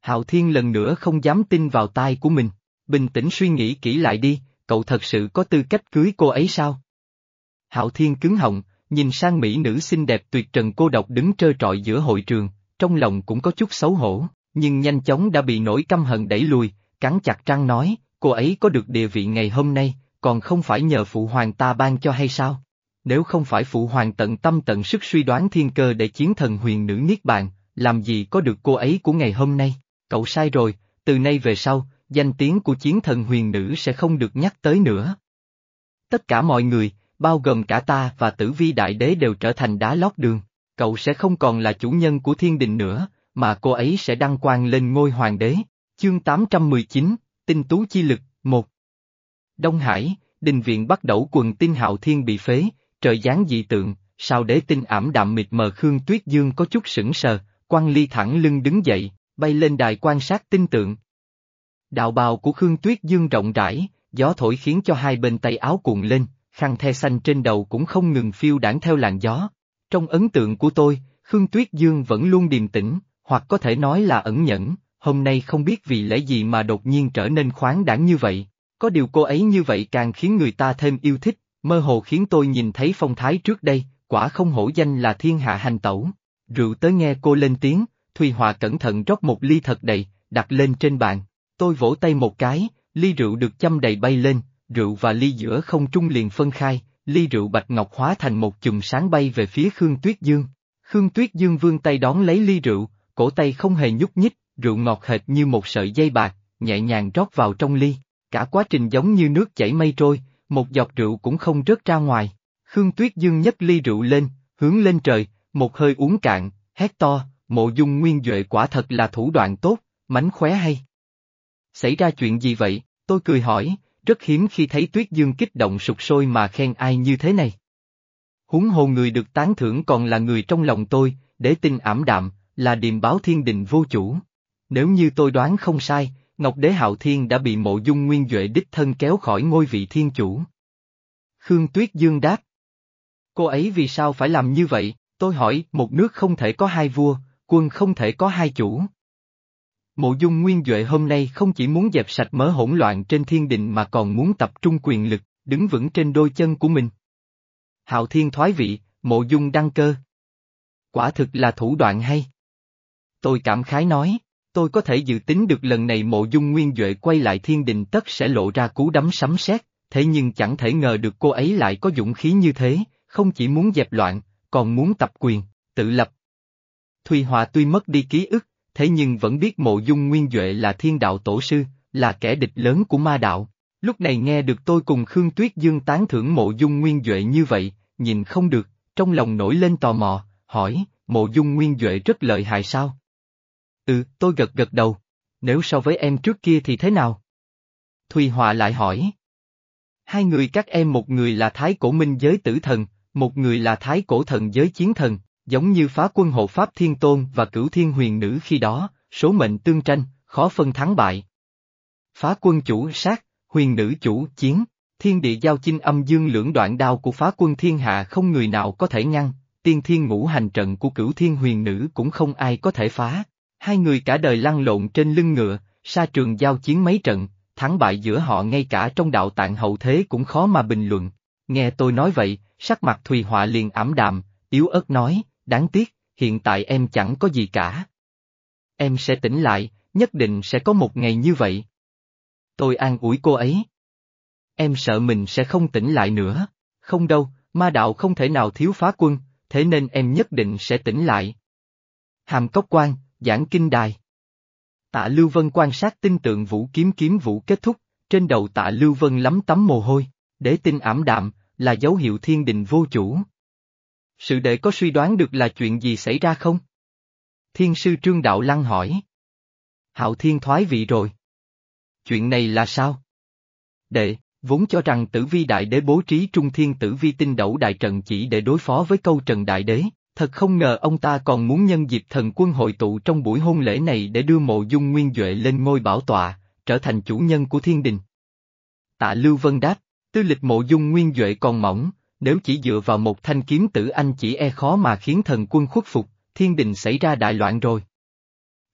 Hạo Thiên lần nữa không dám tin vào tai của mình, bình tĩnh suy nghĩ kỹ lại đi, cậu thật sự có tư cách cưới cô ấy sao? Hạo Thiên cứng họng, nhìn sang mỹ nữ xinh đẹp tuyệt trần cô độc đứng trơ trọi giữa hội trường, trong lòng cũng có chút xấu hổ, nhưng nhanh chóng đã bị nỗi căm hận đẩy lùi, cắn chặt răng nói, cô ấy có được địa vị ngày hôm nay, còn không phải nhờ phụ hoàng ta ban cho hay sao? Nếu không phải phụ hoàng tận tâm tận sức suy đoán thiên cơ để chiến thần huyền nữ niết bàn, làm gì có được cô ấy của ngày hôm nay? Cậu sai rồi, từ nay về sau, danh tiếng của chiến thần huyền nữ sẽ không được nhắc tới nữa. Tất cả mọi người, bao gồm cả ta và tử vi đại đế đều trở thành đá lót đường. Cậu sẽ không còn là chủ nhân của thiên đình nữa, mà cô ấy sẽ đăng quang lên ngôi hoàng đế. Chương 819, Tinh Tú Chi Lực, 1 Đông Hải, đình viện bắt đầu quần tinh hạo thiên bị phế, trời giáng dị tượng, sao đế tinh ảm đạm mịt mờ Khương Tuyết Dương có chút sững sờ, quan ly thẳng lưng đứng dậy, bay lên đài quan sát tinh tượng. Đạo bào của Khương Tuyết Dương rộng rãi, gió thổi khiến cho hai bên tay áo cuộn lên, khăn the xanh trên đầu cũng không ngừng phiêu đảng theo làn gió. Trong ấn tượng của tôi, Khương Tuyết Dương vẫn luôn điềm tĩnh, hoặc có thể nói là ẩn nhẫn, hôm nay không biết vì lẽ gì mà đột nhiên trở nên khoáng đảng như vậy. Có điều cô ấy như vậy càng khiến người ta thêm yêu thích, mơ hồ khiến tôi nhìn thấy phong thái trước đây, quả không hổ danh là thiên hạ hành tẩu. Rượu tới nghe cô lên tiếng, Thùy Hòa cẩn thận rót một ly thật đầy, đặt lên trên bàn. Tôi vỗ tay một cái, ly rượu được châm đầy bay lên, rượu và ly giữa không trung liền phân khai, ly rượu bạch ngọc hóa thành một chùm sáng bay về phía Khương Tuyết Dương. Khương Tuyết Dương vươn tay đón lấy ly rượu, cổ tay không hề nhúc nhích, rượu ngọt hệt như một sợi dây bạc, nhẹ nhàng rót vào trong ly. Cả quá trình giống như nước chảy mây trôi, một giọt rượu cũng không rớt ra ngoài. Khương Tuyết Dương nhấc ly rượu lên, hướng lên trời, một hơi uống cạn, hét to, mộ dung nguyên Duệ quả thật là thủ đoạn tốt, mánh khóe hay. Xảy ra chuyện gì vậy? Tôi cười hỏi, rất hiếm khi thấy Tuyết Dương kích động sụt sôi mà khen ai như thế này. Húng hồ người được tán thưởng còn là người trong lòng tôi, để tin ảm đạm, là điềm báo thiên đình vô chủ. Nếu như tôi đoán không sai, Ngọc Đế Hạo Thiên đã bị mộ dung nguyên Duệ đích thân kéo khỏi ngôi vị thiên chủ. Khương Tuyết Dương đáp. Cô ấy vì sao phải làm như vậy? Tôi hỏi, một nước không thể có hai vua, quân không thể có hai chủ. Mộ dung nguyên Duệ hôm nay không chỉ muốn dẹp sạch mớ hỗn loạn trên thiên đình mà còn muốn tập trung quyền lực, đứng vững trên đôi chân của mình. Hạo Thiên thoái vị, mộ dung đăng cơ. Quả thực là thủ đoạn hay. Tôi cảm khái nói tôi có thể dự tính được lần này mộ dung nguyên Duệ quay lại thiên đình tất sẽ lộ ra cú đấm sấm sét, thế nhưng chẳng thể ngờ được cô ấy lại có dũng khí như thế, không chỉ muốn dẹp loạn, còn muốn tập quyền, tự lập. Thùy Hòa tuy mất đi ký ức, thế nhưng vẫn biết mộ dung nguyên Duệ là thiên đạo tổ sư, là kẻ địch lớn của ma đạo. Lúc này nghe được tôi cùng Khương Tuyết Dương tán thưởng mộ dung nguyên Duệ như vậy, nhìn không được, trong lòng nổi lên tò mò, hỏi, mộ dung nguyên Duệ rất lợi hại sao? Ừ, tôi gật gật đầu. Nếu so với em trước kia thì thế nào? Thùy Họa lại hỏi. Hai người các em một người là thái cổ minh giới tử thần, một người là thái cổ thần giới chiến thần, giống như phá quân hộ Pháp Thiên Tôn và cửu thiên huyền nữ khi đó, số mệnh tương tranh, khó phân thắng bại. Phá quân chủ sát, huyền nữ chủ chiến, thiên địa giao chinh âm dương lưỡng đoạn đao của phá quân thiên hạ không người nào có thể ngăn, tiên thiên ngũ hành trận của cửu thiên huyền nữ cũng không ai có thể phá. Hai người cả đời lăn lộn trên lưng ngựa, sa trường giao chiến mấy trận, thắng bại giữa họ ngay cả trong đạo tạng hậu thế cũng khó mà bình luận. Nghe tôi nói vậy, sắc mặt Thùy Họa liền ảm đạm, yếu ớt nói, đáng tiếc, hiện tại em chẳng có gì cả. Em sẽ tỉnh lại, nhất định sẽ có một ngày như vậy. Tôi an ủi cô ấy. Em sợ mình sẽ không tỉnh lại nữa. Không đâu, ma đạo không thể nào thiếu phá quân, thế nên em nhất định sẽ tỉnh lại. Hàm Cốc Quan, giảng kinh đài. Tạ Lưu Vân quan sát tinh tượng vũ kiếm kiếm vũ kết thúc, trên đầu tạ Lưu Vân lắm tấm mồ hôi, để tinh ảm đạm, là dấu hiệu thiên đình vô chủ. Sự đệ có suy đoán được là chuyện gì xảy ra không? Thiên sư Trương Đạo Lăng hỏi. Hạo thiên thoái vị rồi. Chuyện này là sao? Đệ, vốn cho rằng tử vi đại đế bố trí trung thiên tử vi tinh đẩu đại trận chỉ để đối phó với câu trần đại đế, Thật không ngờ ông ta còn muốn nhân dịp thần quân hội tụ trong buổi hôn lễ này để đưa mộ dung nguyên Duệ lên ngôi bảo tọa, trở thành chủ nhân của thiên đình. Tạ Lưu Vân đáp, tư lịch mộ dung nguyên Duệ còn mỏng, nếu chỉ dựa vào một thanh kiếm tử anh chỉ e khó mà khiến thần quân khuất phục, thiên đình xảy ra đại loạn rồi.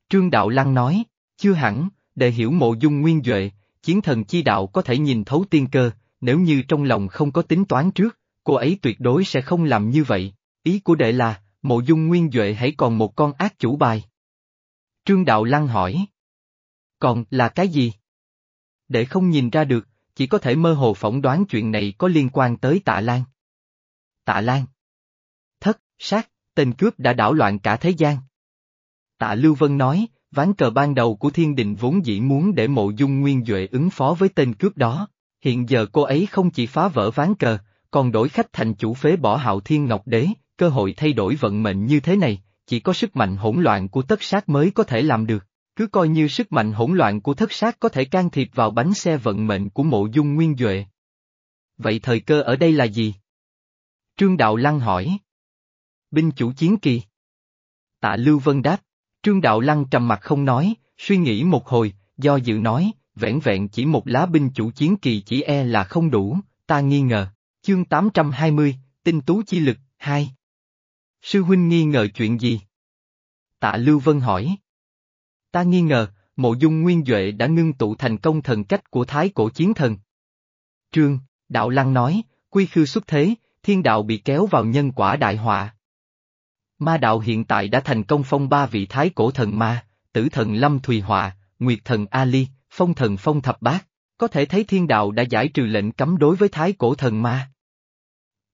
Trương Đạo Lăng nói, chưa hẳn, để hiểu mộ dung nguyên Duệ, chiến thần chi đạo có thể nhìn thấu tiên cơ, nếu như trong lòng không có tính toán trước, cô ấy tuyệt đối sẽ không làm như vậy. Ý của đệ là, mộ dung nguyên Duệ hãy còn một con ác chủ bài. Trương Đạo Lăng hỏi. Còn là cái gì? Để không nhìn ra được, chỉ có thể mơ hồ phỏng đoán chuyện này có liên quan tới tạ Lan. Tạ Lan. Thất, sát, tên cướp đã đảo loạn cả thế gian. Tạ Lưu Vân nói, ván cờ ban đầu của thiên đình vốn dĩ muốn để mộ dung nguyên Duệ ứng phó với tên cướp đó. Hiện giờ cô ấy không chỉ phá vỡ ván cờ, còn đổi khách thành chủ phế bỏ hạo thiên ngọc đế, cơ hội thay đổi vận mệnh như thế này, chỉ có sức mạnh hỗn loạn của tất sát mới có thể làm được. Cứ coi như sức mạnh hỗn loạn của thất sát có thể can thiệp vào bánh xe vận mệnh của mộ dung nguyên Duệ. Vậy thời cơ ở đây là gì? Trương Đạo Lăng hỏi. Binh chủ chiến kỳ. Tạ Lưu Vân đáp. Trương Đạo Lăng trầm mặt không nói, suy nghĩ một hồi, do dự nói, vẹn vẹn chỉ một lá binh chủ chiến kỳ chỉ e là không đủ, ta nghi ngờ. Chương 820, tinh tú chi lực, 2. Sư huynh nghi ngờ chuyện gì? Tạ Lưu Vân hỏi. Ta nghi ngờ, mộ dung nguyên Duệ đã ngưng tụ thành công thần cách của thái cổ chiến thần. Trương, Đạo Lăng nói, quy khư xuất thế, thiên đạo bị kéo vào nhân quả đại họa. Ma đạo hiện tại đã thành công phong ba vị thái cổ thần ma, tử thần Lâm Thùy Họa, Nguyệt thần Ali, phong thần phong thập bát, có thể thấy thiên đạo đã giải trừ lệnh cấm đối với thái cổ thần ma.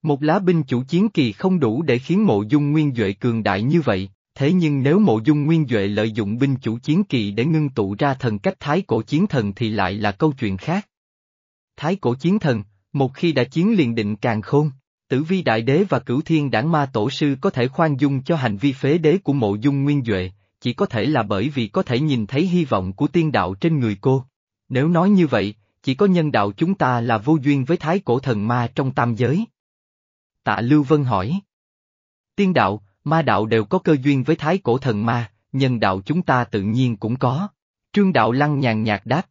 Một lá binh chủ chiến kỳ không đủ để khiến mộ dung nguyên Duệ cường đại như vậy, thế nhưng nếu mộ dung nguyên Duệ lợi dụng binh chủ chiến kỳ để ngưng tụ ra thần cách thái cổ chiến thần thì lại là câu chuyện khác. Thái cổ chiến thần, một khi đã chiến liền định càng khôn, tử vi đại đế và cửu thiên đảng ma tổ sư có thể khoan dung cho hành vi phế đế của mộ dung nguyên Duệ, chỉ có thể là bởi vì có thể nhìn thấy hy vọng của tiên đạo trên người cô. Nếu nói như vậy, chỉ có nhân đạo chúng ta là vô duyên với thái cổ thần ma trong tam giới. Tạ Lưu Vân hỏi. Tiên đạo, ma đạo đều có cơ duyên với thái cổ thần ma, nhân đạo chúng ta tự nhiên cũng có. Trương đạo lăng nhàn nhạt đáp.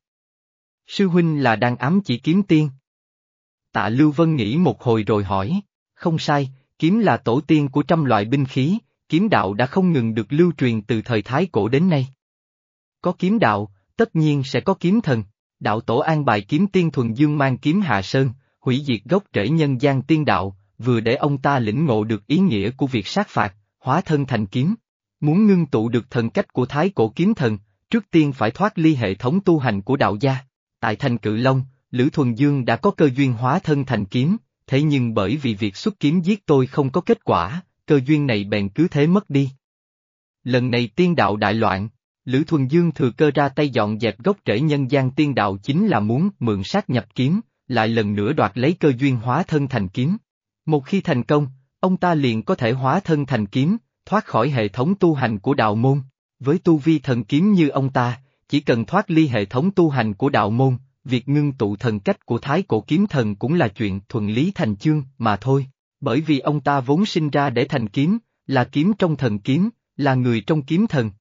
Sư huynh là đang ám chỉ kiếm tiên. Tạ Lưu Vân nghĩ một hồi rồi hỏi, không sai, kiếm là tổ tiên của trăm loại binh khí, kiếm đạo đã không ngừng được lưu truyền từ thời Thái Cổ đến nay. Có kiếm đạo, tất nhiên sẽ có kiếm thần, đạo tổ an bài kiếm tiên thuần dương mang kiếm hạ sơn, hủy diệt gốc rễ nhân gian tiên đạo, vừa để ông ta lĩnh ngộ được ý nghĩa của việc sát phạt, hóa thân thành kiếm. Muốn ngưng tụ được thần cách của Thái Cổ kiếm thần, trước tiên phải thoát ly hệ thống tu hành của đạo gia. Tại thành Cự Long, Lữ Thuần Dương đã có cơ duyên hóa thân thành kiếm, thế nhưng bởi vì việc xuất kiếm giết tôi không có kết quả, cơ duyên này bèn cứ thế mất đi. Lần này tiên đạo đại loạn, Lữ Thuần Dương thừa cơ ra tay dọn dẹp gốc rễ nhân gian tiên đạo chính là muốn mượn sát nhập kiếm, lại lần nữa đoạt lấy cơ duyên hóa thân thành kiếm. Một khi thành công, ông ta liền có thể hóa thân thành kiếm, thoát khỏi hệ thống tu hành của đạo môn. Với tu vi thần kiếm như ông ta, chỉ cần thoát ly hệ thống tu hành của đạo môn, việc ngưng tụ thần cách của thái cổ kiếm thần cũng là chuyện thuận lý thành chương mà thôi, bởi vì ông ta vốn sinh ra để thành kiếm, là kiếm trong thần kiếm, là người trong kiếm thần.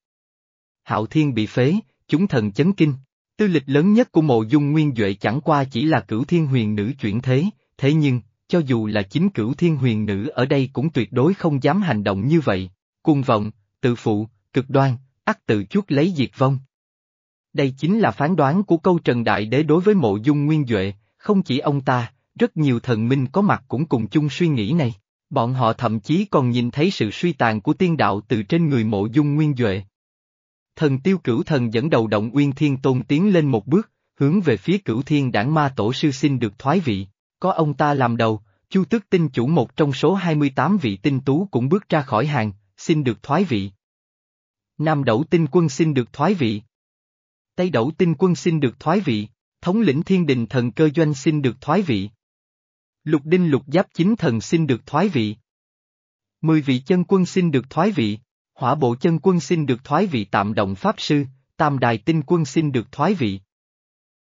Hạo Thiên bị phế, chúng thần chấn kinh, tư lịch lớn nhất của mộ dung nguyên Duệ chẳng qua chỉ là cửu thiên huyền nữ chuyển thế, thế nhưng, cho dù là chính cửu thiên huyền nữ ở đây cũng tuyệt đối không dám hành động như vậy, cuồng vọng, tự phụ, cực đoan, ắt tự chuốc lấy diệt vong. Đây chính là phán đoán của câu Trần Đại Đế đối với mộ dung nguyên Duệ, không chỉ ông ta, rất nhiều thần minh có mặt cũng cùng chung suy nghĩ này. Bọn họ thậm chí còn nhìn thấy sự suy tàn của tiên đạo từ trên người mộ dung nguyên Duệ. Thần tiêu cửu thần dẫn đầu động Uyên Thiên Tôn tiến lên một bước, hướng về phía cửu thiên đảng ma tổ sư xin được thoái vị. Có ông ta làm đầu, Chu Tước tinh chủ một trong số 28 vị tinh tú cũng bước ra khỏi hàng, xin được thoái vị. Nam đẩu tinh quân xin được thoái vị. Tây đẩu tinh quân xin được thoái vị, thống lĩnh thiên đình thần cơ doanh xin được thoái vị. Lục đinh lục giáp chính thần xin được thoái vị. Mười vị chân quân xin được thoái vị, hỏa bộ chân quân xin được thoái vị tạm động pháp sư, tam đài tinh quân xin được thoái vị.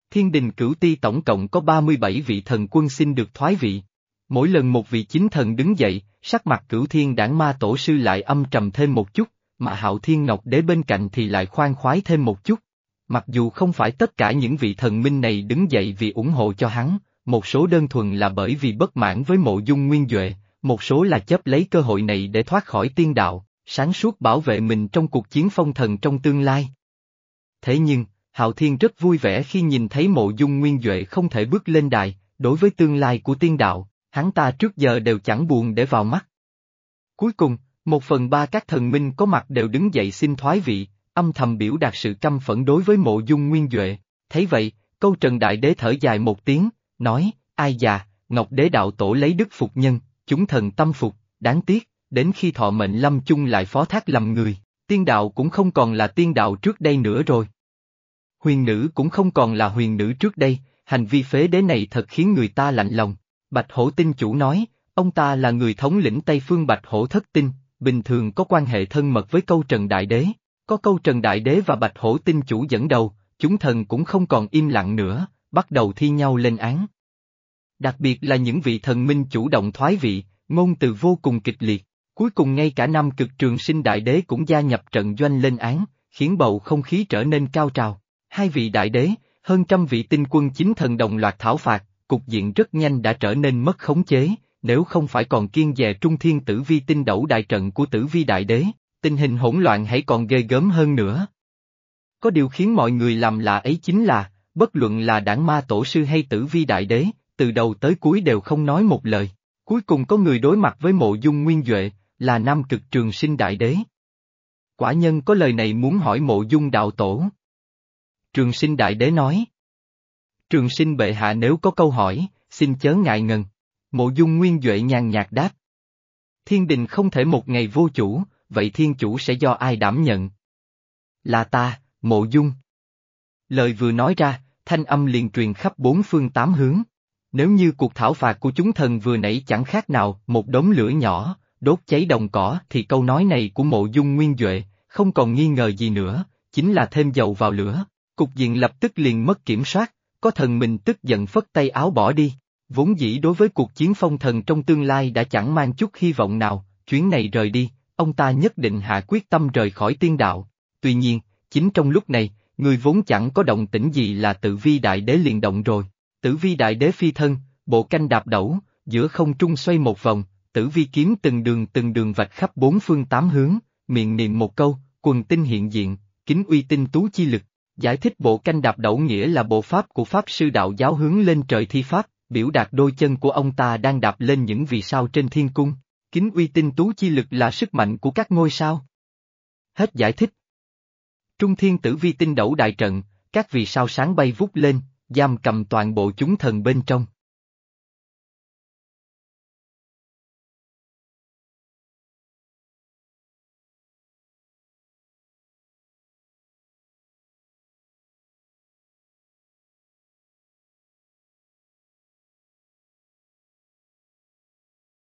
Thiên đình cửu ti tổng cộng có 37 vị thần quân xin được thoái vị. Mỗi lần một vị chính thần đứng dậy, sắc mặt cửu thiên đảng ma tổ sư lại âm trầm thêm một chút, mà hạo thiên ngọc đế bên cạnh thì lại khoan khoái thêm một chút. Mặc dù không phải tất cả những vị thần minh này đứng dậy vì ủng hộ cho hắn, một số đơn thuần là bởi vì bất mãn với mộ dung nguyên Duệ, một số là chấp lấy cơ hội này để thoát khỏi tiên đạo, sáng suốt bảo vệ mình trong cuộc chiến phong thần trong tương lai. Thế nhưng, Hạo Thiên rất vui vẻ khi nhìn thấy mộ dung nguyên Duệ không thể bước lên đài, đối với tương lai của tiên đạo, hắn ta trước giờ đều chẳng buồn để vào mắt. Cuối cùng, một phần ba các thần minh có mặt đều đứng dậy xin thoái vị, âm thầm biểu đạt sự căm phẫn đối với mộ dung nguyên Duệ, thấy vậy, câu Trần Đại Đế thở dài một tiếng, nói, ai già, Ngọc Đế đạo tổ lấy đức phục nhân, chúng thần tâm phục, đáng tiếc, đến khi thọ mệnh lâm chung lại phó thác lầm người, tiên đạo cũng không còn là tiên đạo trước đây nữa rồi. Huyền nữ cũng không còn là huyền nữ trước đây, hành vi phế đế này thật khiến người ta lạnh lòng. Bạch hổ tinh chủ nói, ông ta là người thống lĩnh Tây Phương Bạch hổ thất tinh, bình thường có quan hệ thân mật với câu Trần Đại Đế. Có câu Trần Đại Đế và Bạch hổ tinh chủ dẫn đầu, chúng thần cũng không còn im lặng nữa, bắt đầu thi nhau lên án. Đặc biệt là những vị thần minh chủ động thoái vị, ngôn từ vô cùng kịch liệt. Cuối cùng ngay cả năm cực trường sinh đại đế cũng gia nhập trận doanh lên án, khiến bầu không khí trở nên cao trào. Hai vị đại đế, hơn trăm vị tinh quân chính thần đồng loạt thảo phạt, cục diện rất nhanh đã trở nên mất khống chế, nếu không phải còn kiên dè trung thiên tử vi tinh đẩu đại trận của tử vi đại đế, tình hình hỗn loạn hãy còn ghê gớm hơn nữa. Có điều khiến mọi người làm lạ ấy chính là, bất luận là đảng ma tổ sư hay tử vi đại đế, từ đầu tới cuối đều không nói một lời. Cuối cùng có người đối mặt với mộ dung nguyên Duệ, là nam cực trường sinh đại đế. Quả nhân có lời này muốn hỏi mộ dung đạo tổ. Trường sinh đại đế nói. Trường sinh bệ hạ nếu có câu hỏi, xin chớ ngại ngần. Mộ dung nguyên Duệ nhàn nhạt đáp. Thiên đình không thể một ngày vô chủ, vậy thiên chủ sẽ do ai đảm nhận? Là ta, mộ dung. Lời vừa nói ra, thanh âm liền truyền khắp bốn phương tám hướng. Nếu như cuộc thảo phạt của chúng thần vừa nãy chẳng khác nào một đống lửa nhỏ, đốt cháy đồng cỏ thì câu nói này của mộ dung nguyên Duệ, không còn nghi ngờ gì nữa, chính là thêm dầu vào lửa. Cục diện lập tức liền mất kiểm soát, có thần mình tức giận phất tay áo bỏ đi. Vốn dĩ đối với cuộc chiến phong thần trong tương lai đã chẳng mang chút hy vọng nào, chuyến này rời đi, ông ta nhất định hạ quyết tâm rời khỏi tiên đạo. Tuy nhiên, chính trong lúc này, người vốn chẳng có động tĩnh gì là tự vi đại đế liền động rồi. Tử vi đại đế phi thân, bộ canh đạp đẩu, giữa không trung xoay một vòng, tử vi kiếm từng đường từng đường vạch khắp bốn phương tám hướng, miệng niệm một câu, quần tinh hiện diện, kính uy tinh tú chi lực. Giải thích bộ canh đạp đẩu nghĩa là bộ pháp của Pháp sư đạo giáo hướng lên trời thi pháp, biểu đạt đôi chân của ông ta đang đạp lên những vì sao trên thiên cung. Kính uy tinh tú chi lực là sức mạnh của các ngôi sao. Hết giải thích. Trung thiên tử vi tinh đẩu đại trận, các vì sao sáng bay vút lên, giam cầm toàn bộ chúng thần bên trong.